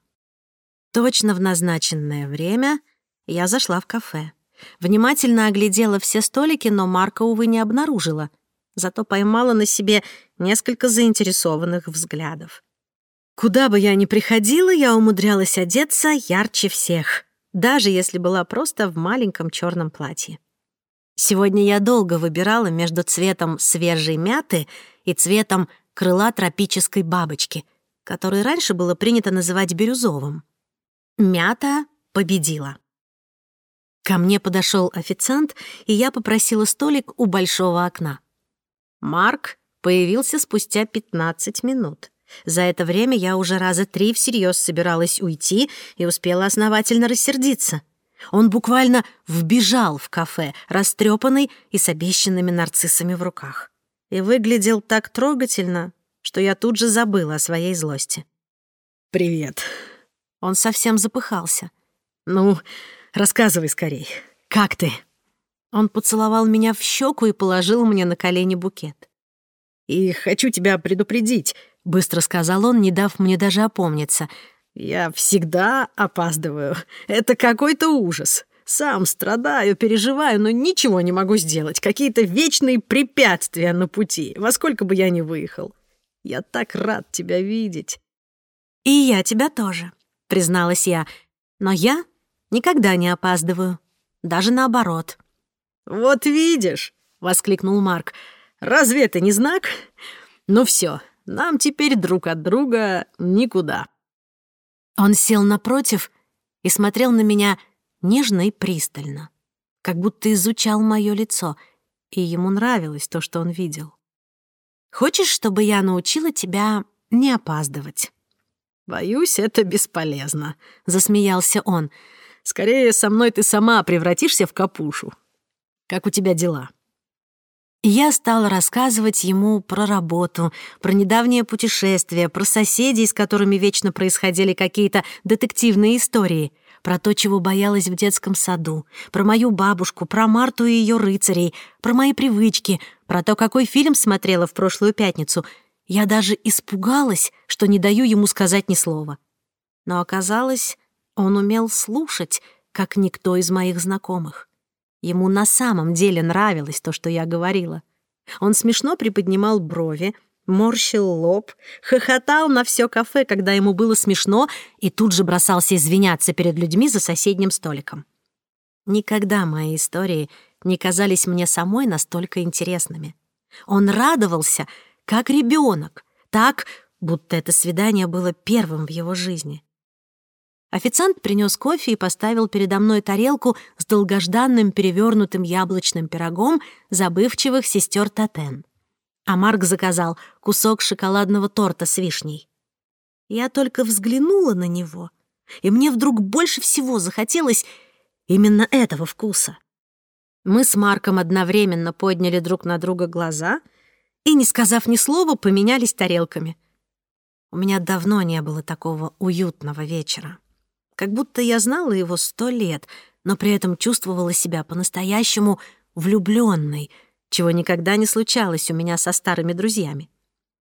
Точно в назначенное время я зашла в кафе. Внимательно оглядела все столики, но Марка, увы, не обнаружила зато поймала на себе несколько заинтересованных взглядов. Куда бы я ни приходила, я умудрялась одеться ярче всех, даже если была просто в маленьком черном платье. Сегодня я долго выбирала между цветом свежей мяты и цветом крыла тропической бабочки, который раньше было принято называть бирюзовым. Мята победила. Ко мне подошел официант, и я попросила столик у большого окна. Марк появился спустя 15 минут. За это время я уже раза три всерьез собиралась уйти и успела основательно рассердиться. Он буквально вбежал в кафе, растрепанный и с обещанными нарциссами в руках. И выглядел так трогательно, что я тут же забыла о своей злости. «Привет». Он совсем запыхался. «Ну, рассказывай скорей. Как ты?» Он поцеловал меня в щеку и положил мне на колени букет. «И хочу тебя предупредить», — быстро сказал он, не дав мне даже опомниться. «Я всегда опаздываю. Это какой-то ужас. Сам страдаю, переживаю, но ничего не могу сделать. Какие-то вечные препятствия на пути, во сколько бы я ни выехал. Я так рад тебя видеть». «И я тебя тоже», — призналась я. «Но я никогда не опаздываю. Даже наоборот». «Вот видишь!» — воскликнул Марк. «Разве это не знак? Ну все, нам теперь друг от друга никуда». Он сел напротив и смотрел на меня нежно и пристально, как будто изучал мое лицо, и ему нравилось то, что он видел. «Хочешь, чтобы я научила тебя не опаздывать?» «Боюсь, это бесполезно», — засмеялся он. «Скорее, со мной ты сама превратишься в капушу. Как у тебя дела?» Я стал рассказывать ему про работу, про недавнее путешествие, про соседей, с которыми вечно происходили какие-то детективные истории, про то, чего боялась в детском саду, про мою бабушку, про Марту и ее рыцарей, про мои привычки, про то, какой фильм смотрела в прошлую пятницу. Я даже испугалась, что не даю ему сказать ни слова. Но оказалось, он умел слушать, как никто из моих знакомых. Ему на самом деле нравилось то, что я говорила. Он смешно приподнимал брови, морщил лоб, хохотал на все кафе, когда ему было смешно, и тут же бросался извиняться перед людьми за соседним столиком. Никогда мои истории не казались мне самой настолько интересными. Он радовался, как ребенок, так, будто это свидание было первым в его жизни. Официант принес кофе и поставил передо мной тарелку с долгожданным перевернутым яблочным пирогом забывчивых сестер Татен. А Марк заказал кусок шоколадного торта с вишней. Я только взглянула на него, и мне вдруг больше всего захотелось именно этого вкуса. Мы с Марком одновременно подняли друг на друга глаза и, не сказав ни слова, поменялись тарелками. У меня давно не было такого уютного вечера как будто я знала его сто лет, но при этом чувствовала себя по-настоящему влюбленной, чего никогда не случалось у меня со старыми друзьями.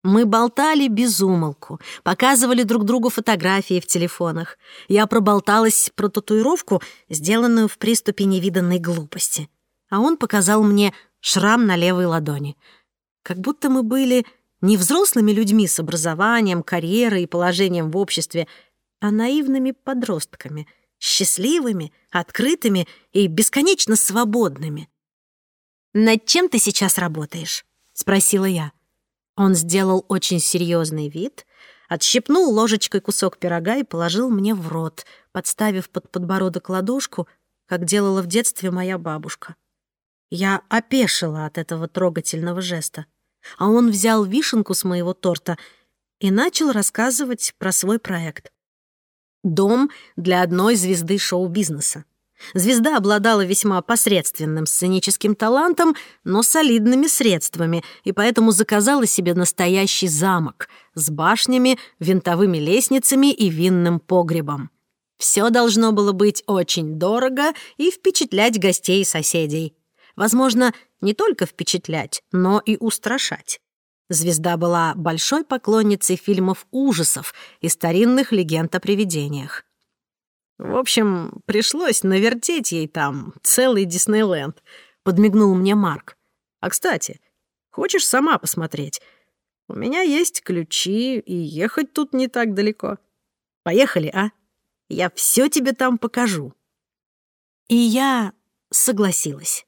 Мы болтали без умолку, показывали друг другу фотографии в телефонах. Я проболталась про татуировку, сделанную в приступе невиданной глупости. А он показал мне шрам на левой ладони. Как будто мы были не взрослыми людьми с образованием, карьерой и положением в обществе, а наивными подростками, счастливыми, открытыми и бесконечно свободными. «Над чем ты сейчас работаешь?» — спросила я. Он сделал очень серьезный вид, отщипнул ложечкой кусок пирога и положил мне в рот, подставив под подбородок ладошку, как делала в детстве моя бабушка. Я опешила от этого трогательного жеста, а он взял вишенку с моего торта и начал рассказывать про свой проект дом для одной звезды шоу-бизнеса. Звезда обладала весьма посредственным сценическим талантом, но солидными средствами, и поэтому заказала себе настоящий замок с башнями, винтовыми лестницами и винным погребом. Все должно было быть очень дорого и впечатлять гостей и соседей. Возможно, не только впечатлять, но и устрашать. Звезда была большой поклонницей фильмов ужасов и старинных легенд о привидениях. «В общем, пришлось навертеть ей там целый Диснейленд», — подмигнул мне Марк. «А, кстати, хочешь сама посмотреть? У меня есть ключи, и ехать тут не так далеко. Поехали, а? Я все тебе там покажу». И я согласилась.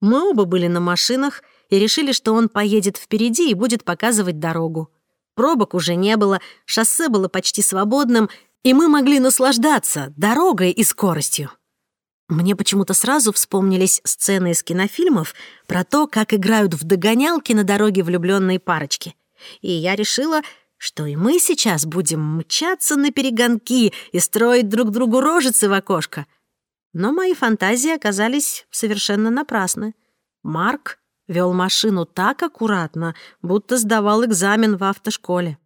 Мы оба были на машинах — и решили, что он поедет впереди и будет показывать дорогу. Пробок уже не было, шоссе было почти свободным, и мы могли наслаждаться дорогой и скоростью. Мне почему-то сразу вспомнились сцены из кинофильмов про то, как играют в догонялки на дороге влюбленные парочки. И я решила, что и мы сейчас будем мчаться на перегонки и строить друг другу рожицы в окошко. Но мои фантазии оказались совершенно напрасны. Марк вел машину так аккуратно, будто сдавал экзамен в автошколе.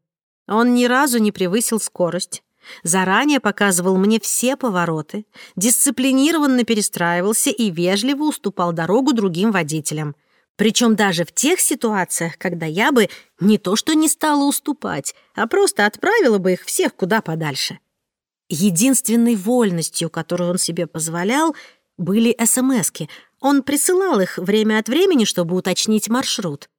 Он ни разу не превысил скорость, заранее показывал мне все повороты, дисциплинированно перестраивался и вежливо уступал дорогу другим водителям. Причем даже в тех ситуациях, когда я бы не то что не стала уступать, а просто отправила бы их всех куда подальше. Единственной вольностью, которую он себе позволял, были смски — он присылал их время от времени, чтобы уточнить маршрут.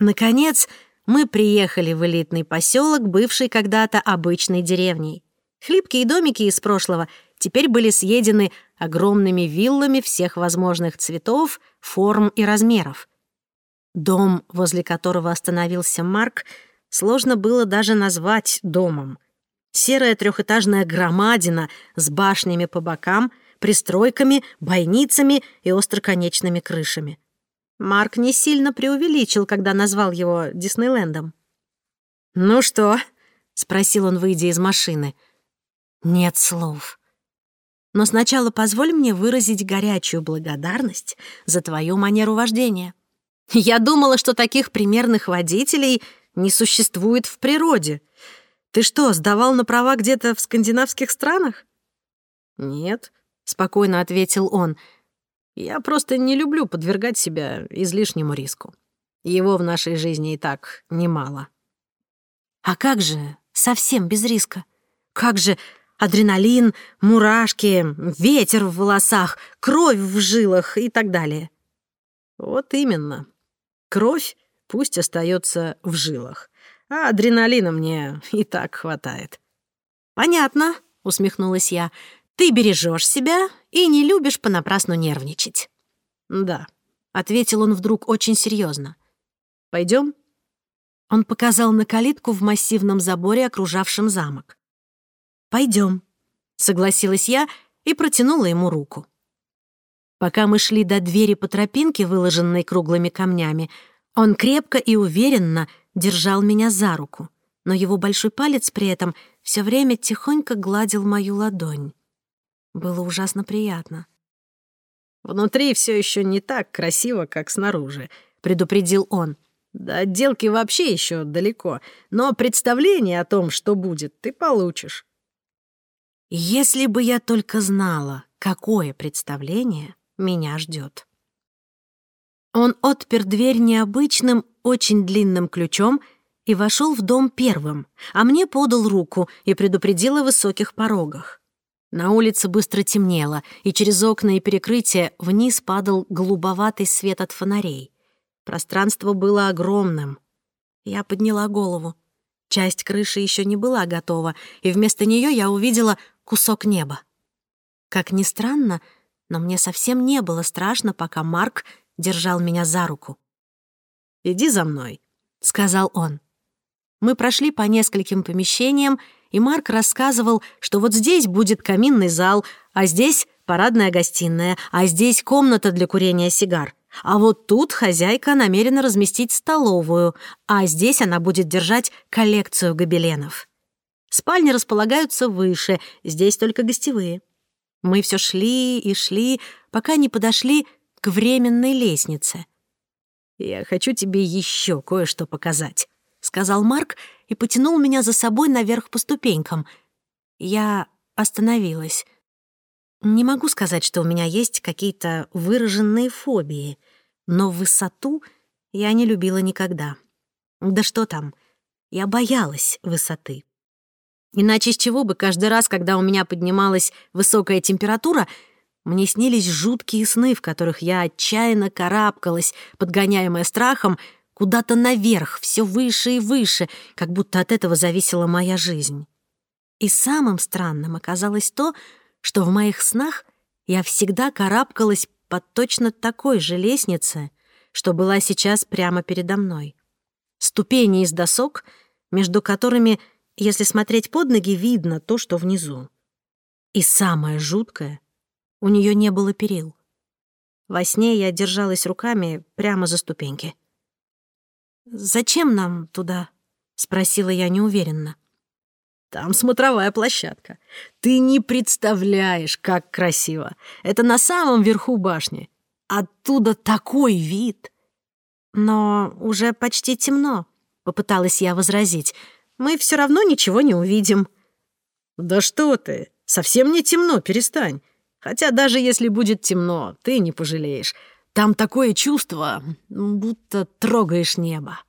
Наконец, мы приехали в элитный поселок, бывший когда-то обычной деревней. Хлипкие домики из прошлого теперь были съедены огромными виллами всех возможных цветов, форм и размеров. Дом, возле которого остановился Марк, сложно было даже назвать домом. Серая трехэтажная громадина с башнями по бокам — пристройками, бойницами и остроконечными крышами. Марк не сильно преувеличил, когда назвал его Диснейлендом. «Ну что?» — спросил он, выйдя из машины. «Нет слов. Но сначала позволь мне выразить горячую благодарность за твою манеру вождения. Я думала, что таких примерных водителей не существует в природе. Ты что, сдавал на права где-то в скандинавских странах?» «Нет, спокойно ответил он. Я просто не люблю подвергать себя излишнему риску. Его в нашей жизни и так немало. А как же совсем без риска? Как же адреналин, мурашки, ветер в волосах, кровь в жилах и так далее? Вот именно. Кровь пусть остается в жилах, а адреналина мне и так хватает. Понятно, усмехнулась я. Ты бережешь себя и не любишь понапрасну нервничать. Да, ответил он вдруг очень серьезно. Пойдем? Он показал на калитку в массивном заборе, окружавшем замок. Пойдем, согласилась я и протянула ему руку. Пока мы шли до двери по тропинке, выложенной круглыми камнями, он крепко и уверенно держал меня за руку, но его большой палец при этом все время тихонько гладил мою ладонь. Было ужасно приятно. «Внутри все еще не так красиво, как снаружи», — предупредил он. «До отделки вообще еще далеко, но представление о том, что будет, ты получишь». «Если бы я только знала, какое представление меня ждет». Он отпер дверь необычным, очень длинным ключом и вошел в дом первым, а мне подал руку и предупредил о высоких порогах. На улице быстро темнело, и через окна и перекрытия вниз падал голубоватый свет от фонарей. Пространство было огромным. Я подняла голову. Часть крыши еще не была готова, и вместо нее я увидела кусок неба. Как ни странно, но мне совсем не было страшно, пока Марк держал меня за руку. «Иди за мной», — сказал он. Мы прошли по нескольким помещениям и Марк рассказывал, что вот здесь будет каминный зал, а здесь парадная гостиная, а здесь комната для курения сигар. А вот тут хозяйка намерена разместить столовую, а здесь она будет держать коллекцию гобеленов. Спальни располагаются выше, здесь только гостевые. Мы все шли и шли, пока не подошли к временной лестнице. «Я хочу тебе еще кое-что показать», сказал Марк и потянул меня за собой наверх по ступенькам. Я остановилась. Не могу сказать, что у меня есть какие-то выраженные фобии, но высоту я не любила никогда. Да что там, я боялась высоты. Иначе с чего бы каждый раз, когда у меня поднималась высокая температура, мне снились жуткие сны, в которых я отчаянно карабкалась, подгоняемая страхом, куда-то наверх, все выше и выше, как будто от этого зависела моя жизнь. И самым странным оказалось то, что в моих снах я всегда карабкалась под точно такой же лестнице, что была сейчас прямо передо мной. Ступени из досок, между которыми, если смотреть под ноги, видно то, что внизу. И самое жуткое — у нее не было перил. Во сне я держалась руками прямо за ступеньки — «Зачем нам туда?» — спросила я неуверенно. «Там смотровая площадка. Ты не представляешь, как красиво. Это на самом верху башни. Оттуда такой вид!» «Но уже почти темно», — попыталась я возразить. «Мы все равно ничего не увидим». «Да что ты! Совсем не темно, перестань. Хотя даже если будет темно, ты не пожалеешь. Там такое чувство, будто трогаешь небо.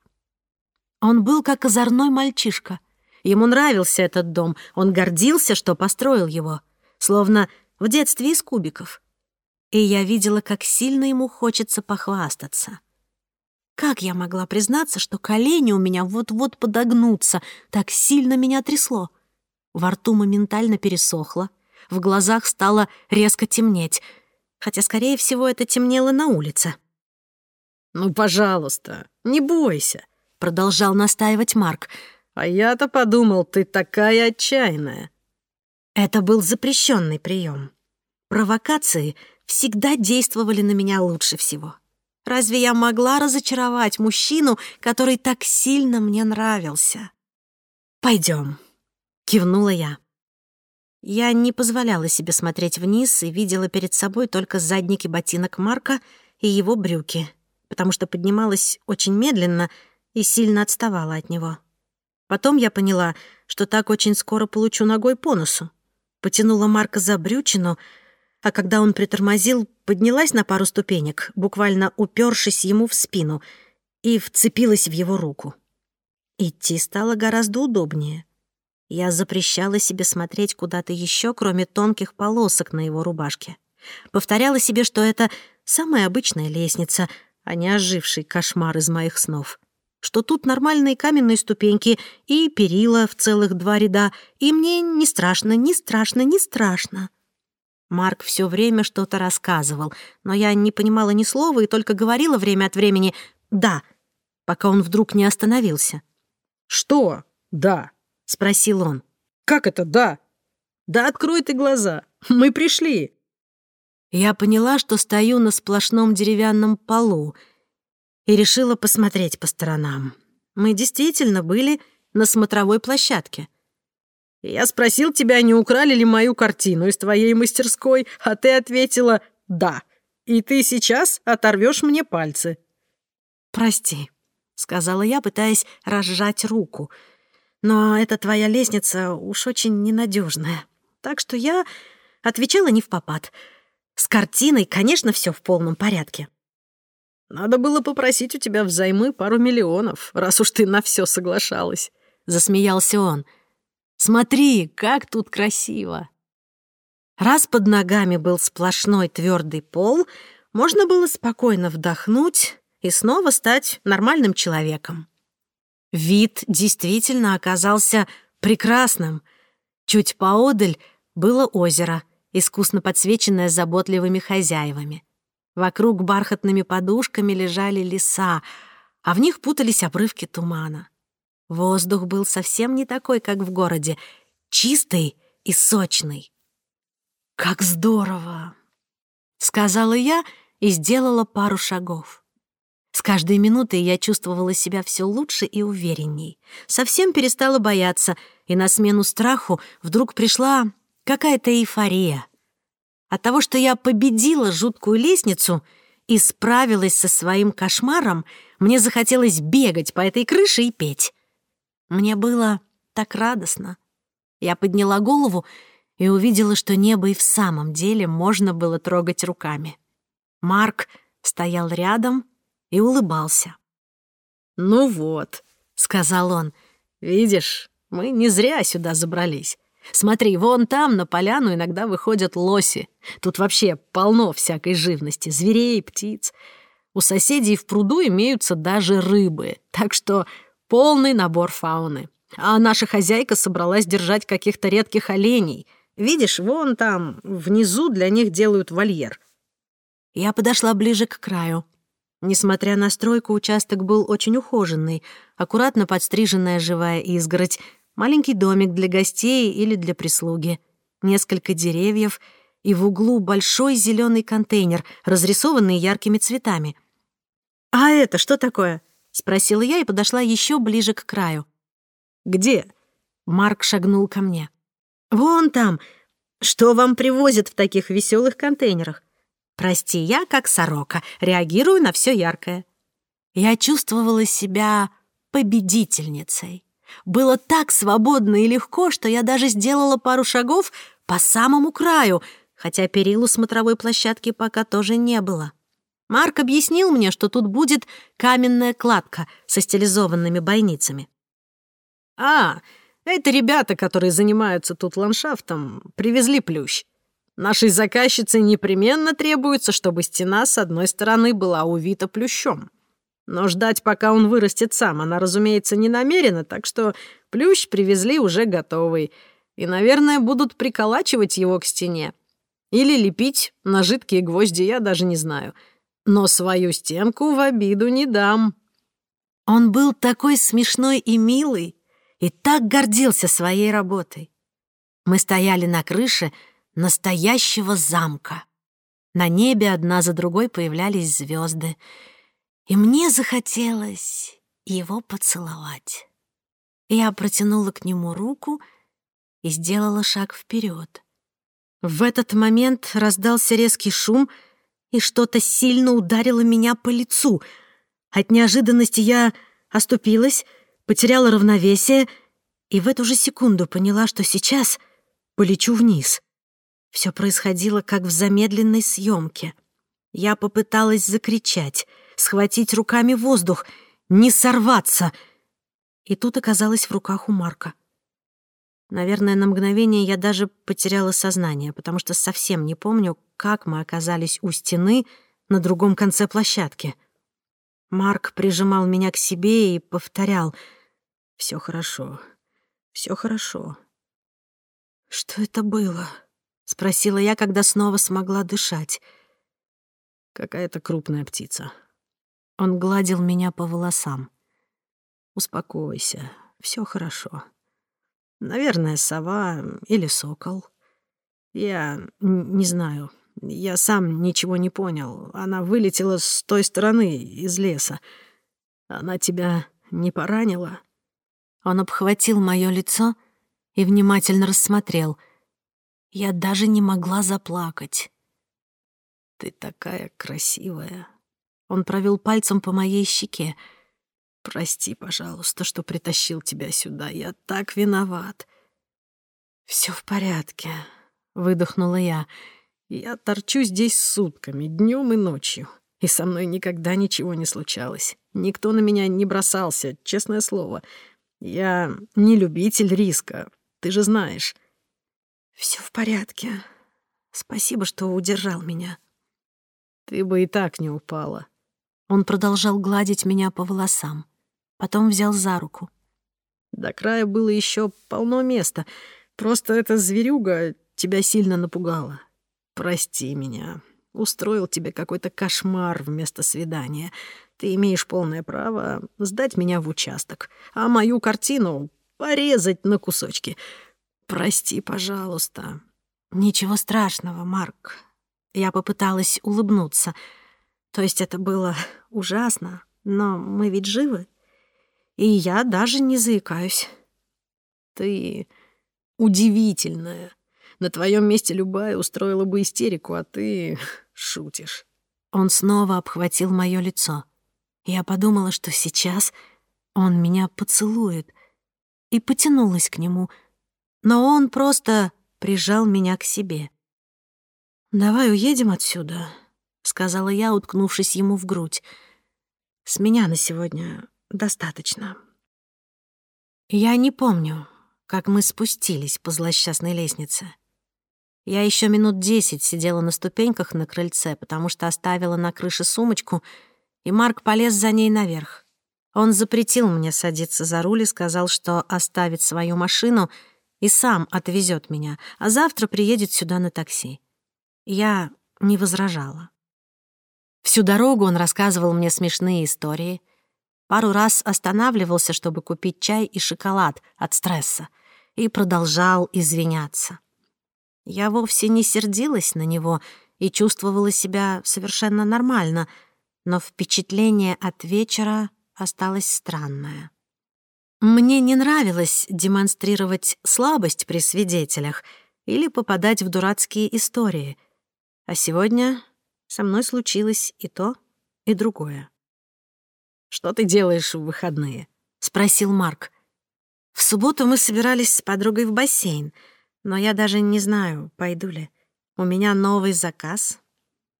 Он был как озорной мальчишка. Ему нравился этот дом, он гордился, что построил его, словно в детстве из кубиков. И я видела, как сильно ему хочется похвастаться. Как я могла признаться, что колени у меня вот-вот подогнутся, так сильно меня трясло? Во рту моментально пересохло, в глазах стало резко темнеть — хотя, скорее всего, это темнело на улице. «Ну, пожалуйста, не бойся», — продолжал настаивать Марк. «А я-то подумал, ты такая отчаянная». Это был запрещенный прием. Провокации всегда действовали на меня лучше всего. Разве я могла разочаровать мужчину, который так сильно мне нравился? «Пойдем», — кивнула я. Я не позволяла себе смотреть вниз и видела перед собой только задники ботинок Марка и его брюки, потому что поднималась очень медленно и сильно отставала от него. Потом я поняла, что так очень скоро получу ногой по носу. Потянула Марка за брючину, а когда он притормозил, поднялась на пару ступенек, буквально упершись ему в спину, и вцепилась в его руку. Идти стало гораздо удобнее, я запрещала себе смотреть куда-то еще, кроме тонких полосок на его рубашке. Повторяла себе, что это самая обычная лестница, а не оживший кошмар из моих снов. Что тут нормальные каменные ступеньки и перила в целых два ряда, и мне не страшно, не страшно, не страшно. Марк все время что-то рассказывал, но я не понимала ни слова и только говорила время от времени «да», пока он вдруг не остановился. «Что? Да?» — спросил он. «Как это «да»?» «Да открой ты глаза! Мы пришли!» Я поняла, что стою на сплошном деревянном полу и решила посмотреть по сторонам. Мы действительно были на смотровой площадке. «Я спросил тебя, не украли ли мою картину из твоей мастерской, а ты ответила «да». И ты сейчас оторвешь мне пальцы». «Прости», — сказала я, пытаясь разжать руку — но эта твоя лестница уж очень ненадежная. Так что я отвечала не в попад. С картиной, конечно, все в полном порядке. Надо было попросить у тебя взаймы пару миллионов, раз уж ты на все соглашалась. Засмеялся он. Смотри, как тут красиво. Раз под ногами был сплошной твердый пол, можно было спокойно вдохнуть и снова стать нормальным человеком. Вид действительно оказался прекрасным. Чуть поодаль было озеро, искусно подсвеченное заботливыми хозяевами. Вокруг бархатными подушками лежали леса, а в них путались обрывки тумана. Воздух был совсем не такой, как в городе, чистый и сочный. «Как здорово!» — сказала я и сделала пару шагов. С каждой минутой я чувствовала себя все лучше и уверенней. Совсем перестала бояться, и на смену страху вдруг пришла какая-то эйфория. От того, что я победила жуткую лестницу и справилась со своим кошмаром, мне захотелось бегать по этой крыше и петь. Мне было так радостно. Я подняла голову и увидела, что небо и в самом деле можно было трогать руками. Марк стоял рядом — и улыбался. «Ну вот», — сказал он, — «видишь, мы не зря сюда забрались. Смотри, вон там на поляну иногда выходят лоси. Тут вообще полно всякой живности, зверей, птиц. У соседей в пруду имеются даже рыбы, так что полный набор фауны. А наша хозяйка собралась держать каких-то редких оленей. Видишь, вон там, внизу для них делают вольер». Я подошла ближе к краю, Несмотря на стройку, участок был очень ухоженный, аккуратно подстриженная живая изгородь, маленький домик для гостей или для прислуги, несколько деревьев и в углу большой зеленый контейнер, разрисованный яркими цветами. «А это что такое?» — спросила я и подошла еще ближе к краю. «Где?» — Марк шагнул ко мне. «Вон там! Что вам привозят в таких веселых контейнерах? Прости, я как сорока, реагирую на все яркое. Я чувствовала себя победительницей. Было так свободно и легко, что я даже сделала пару шагов по самому краю, хотя перилу смотровой площадки пока тоже не было. Марк объяснил мне, что тут будет каменная кладка со стилизованными бойницами. «А, это ребята, которые занимаются тут ландшафтом, привезли плющ», Нашей заказчице непременно требуется, чтобы стена с одной стороны была увита плющом. Но ждать, пока он вырастет сам, она, разумеется, не намерена, так что плющ привезли уже готовый. И, наверное, будут приколачивать его к стене. Или лепить на жидкие гвозди, я даже не знаю. Но свою стенку в обиду не дам. Он был такой смешной и милый, и так гордился своей работой. Мы стояли на крыше, настоящего замка. На небе одна за другой появлялись звезды, и мне захотелось его поцеловать. Я протянула к нему руку и сделала шаг вперед. В этот момент раздался резкий шум, и что-то сильно ударило меня по лицу. От неожиданности я оступилась, потеряла равновесие и в эту же секунду поняла, что сейчас полечу вниз — все происходило как в замедленной съемке. Я попыталась закричать, схватить руками воздух, не сорваться. И тут оказалась в руках у Марка. Наверное, на мгновение я даже потеряла сознание, потому что совсем не помню, как мы оказались у стены на другом конце площадки. Марк прижимал меня к себе и повторял «Всё хорошо, всё хорошо». Что это было? — спросила я, когда снова смогла дышать. «Какая-то крупная птица». Он гладил меня по волосам. «Успокойся, все хорошо. Наверное, сова или сокол. Я не знаю, я сам ничего не понял. Она вылетела с той стороны, из леса. Она тебя не поранила?» Он обхватил мое лицо и внимательно рассмотрел — я даже не могла заплакать. «Ты такая красивая!» Он провел пальцем по моей щеке. «Прости, пожалуйста, что притащил тебя сюда. Я так виноват!» «Все в порядке», — выдохнула я. «Я торчу здесь сутками, днем и ночью, и со мной никогда ничего не случалось. Никто на меня не бросался, честное слово. Я не любитель риска, ты же знаешь». Все в порядке. Спасибо, что удержал меня. Ты бы и так не упала. Он продолжал гладить меня по волосам. Потом взял за руку. До края было еще полно места. Просто эта зверюга тебя сильно напугала. Прости меня. Устроил тебе какой-то кошмар вместо свидания. Ты имеешь полное право сдать меня в участок, а мою картину порезать на кусочки — Прости, пожалуйста. Ничего страшного, Марк. Я попыталась улыбнуться. То есть это было ужасно, но мы ведь живы. И я даже не заикаюсь. Ты удивительная. На твоем месте любая устроила бы истерику, а ты шутишь. Он снова обхватил моё лицо. Я подумала, что сейчас он меня поцелует, и потянулась к нему — но он просто прижал меня к себе. «Давай уедем отсюда», — сказала я, уткнувшись ему в грудь. «С меня на сегодня достаточно». Я не помню, как мы спустились по злосчастной лестнице. Я еще минут десять сидела на ступеньках на крыльце, потому что оставила на крыше сумочку, и Марк полез за ней наверх. Он запретил мне садиться за руль и сказал, что оставит свою машину — и сам отвезет меня, а завтра приедет сюда на такси. Я не возражала. Всю дорогу он рассказывал мне смешные истории. Пару раз останавливался, чтобы купить чай и шоколад от стресса, и продолжал извиняться. Я вовсе не сердилась на него и чувствовала себя совершенно нормально, но впечатление от вечера осталось странное. Мне не нравилось демонстрировать слабость при свидетелях или попадать в дурацкие истории. А сегодня со мной случилось и то, и другое. «Что ты делаешь в выходные?» — спросил Марк. «В субботу мы собирались с подругой в бассейн, но я даже не знаю, пойду ли. У меня новый заказ.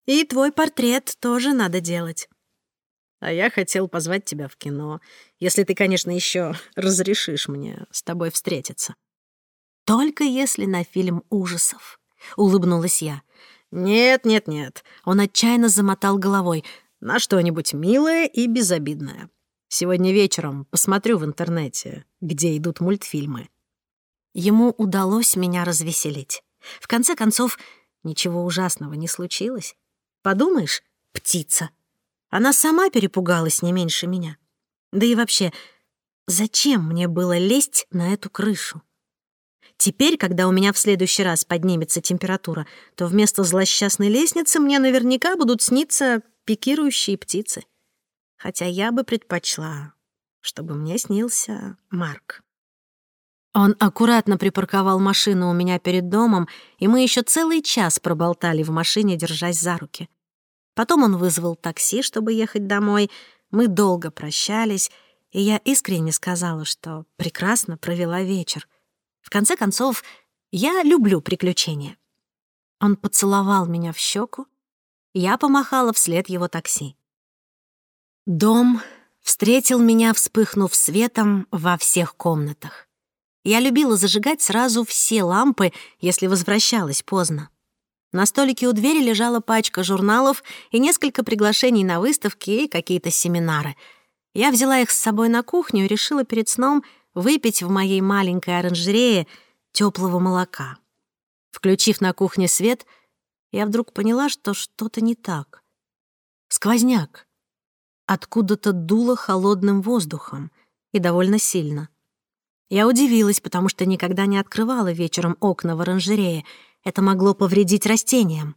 И твой портрет тоже надо делать». А я хотел позвать тебя в кино, если ты, конечно, еще разрешишь мне с тобой встретиться. Только если на фильм ужасов, улыбнулась я. Нет, нет, нет. Он отчаянно замотал головой. На что-нибудь милое и безобидное. Сегодня вечером посмотрю в интернете, где идут мультфильмы. Ему удалось меня развеселить. В конце концов, ничего ужасного не случилось. Подумаешь, птица. Она сама перепугалась не меньше меня. Да и вообще, зачем мне было лезть на эту крышу? Теперь, когда у меня в следующий раз поднимется температура, то вместо злосчастной лестницы мне наверняка будут сниться пикирующие птицы. Хотя я бы предпочла, чтобы мне снился Марк. Он аккуратно припарковал машину у меня перед домом, и мы еще целый час проболтали в машине, держась за руки. Потом он вызвал такси, чтобы ехать домой. Мы долго прощались, и я искренне сказала, что прекрасно провела вечер. В конце концов, я люблю приключения. Он поцеловал меня в щеку. Я помахала вслед его такси. Дом встретил меня, вспыхнув светом во всех комнатах. Я любила зажигать сразу все лампы, если возвращалась поздно. На столике у двери лежала пачка журналов и несколько приглашений на выставки и какие-то семинары. Я взяла их с собой на кухню и решила перед сном выпить в моей маленькой оранжерее теплого молока. Включив на кухне свет, я вдруг поняла, что что-то не так. Сквозняк. Откуда-то дуло холодным воздухом и довольно сильно. Я удивилась, потому что никогда не открывала вечером окна в оранжерее — это могло повредить растениям.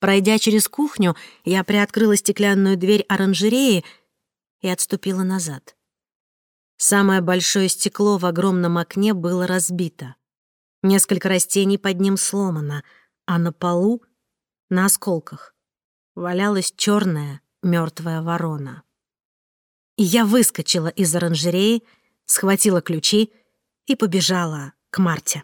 Пройдя через кухню, я приоткрыла стеклянную дверь оранжереи и отступила назад. Самое большое стекло в огромном окне было разбито. Несколько растений под ним сломано, а на полу, на осколках, валялась черная мертвая ворона. И я выскочила из оранжереи, схватила ключи и побежала к Марте.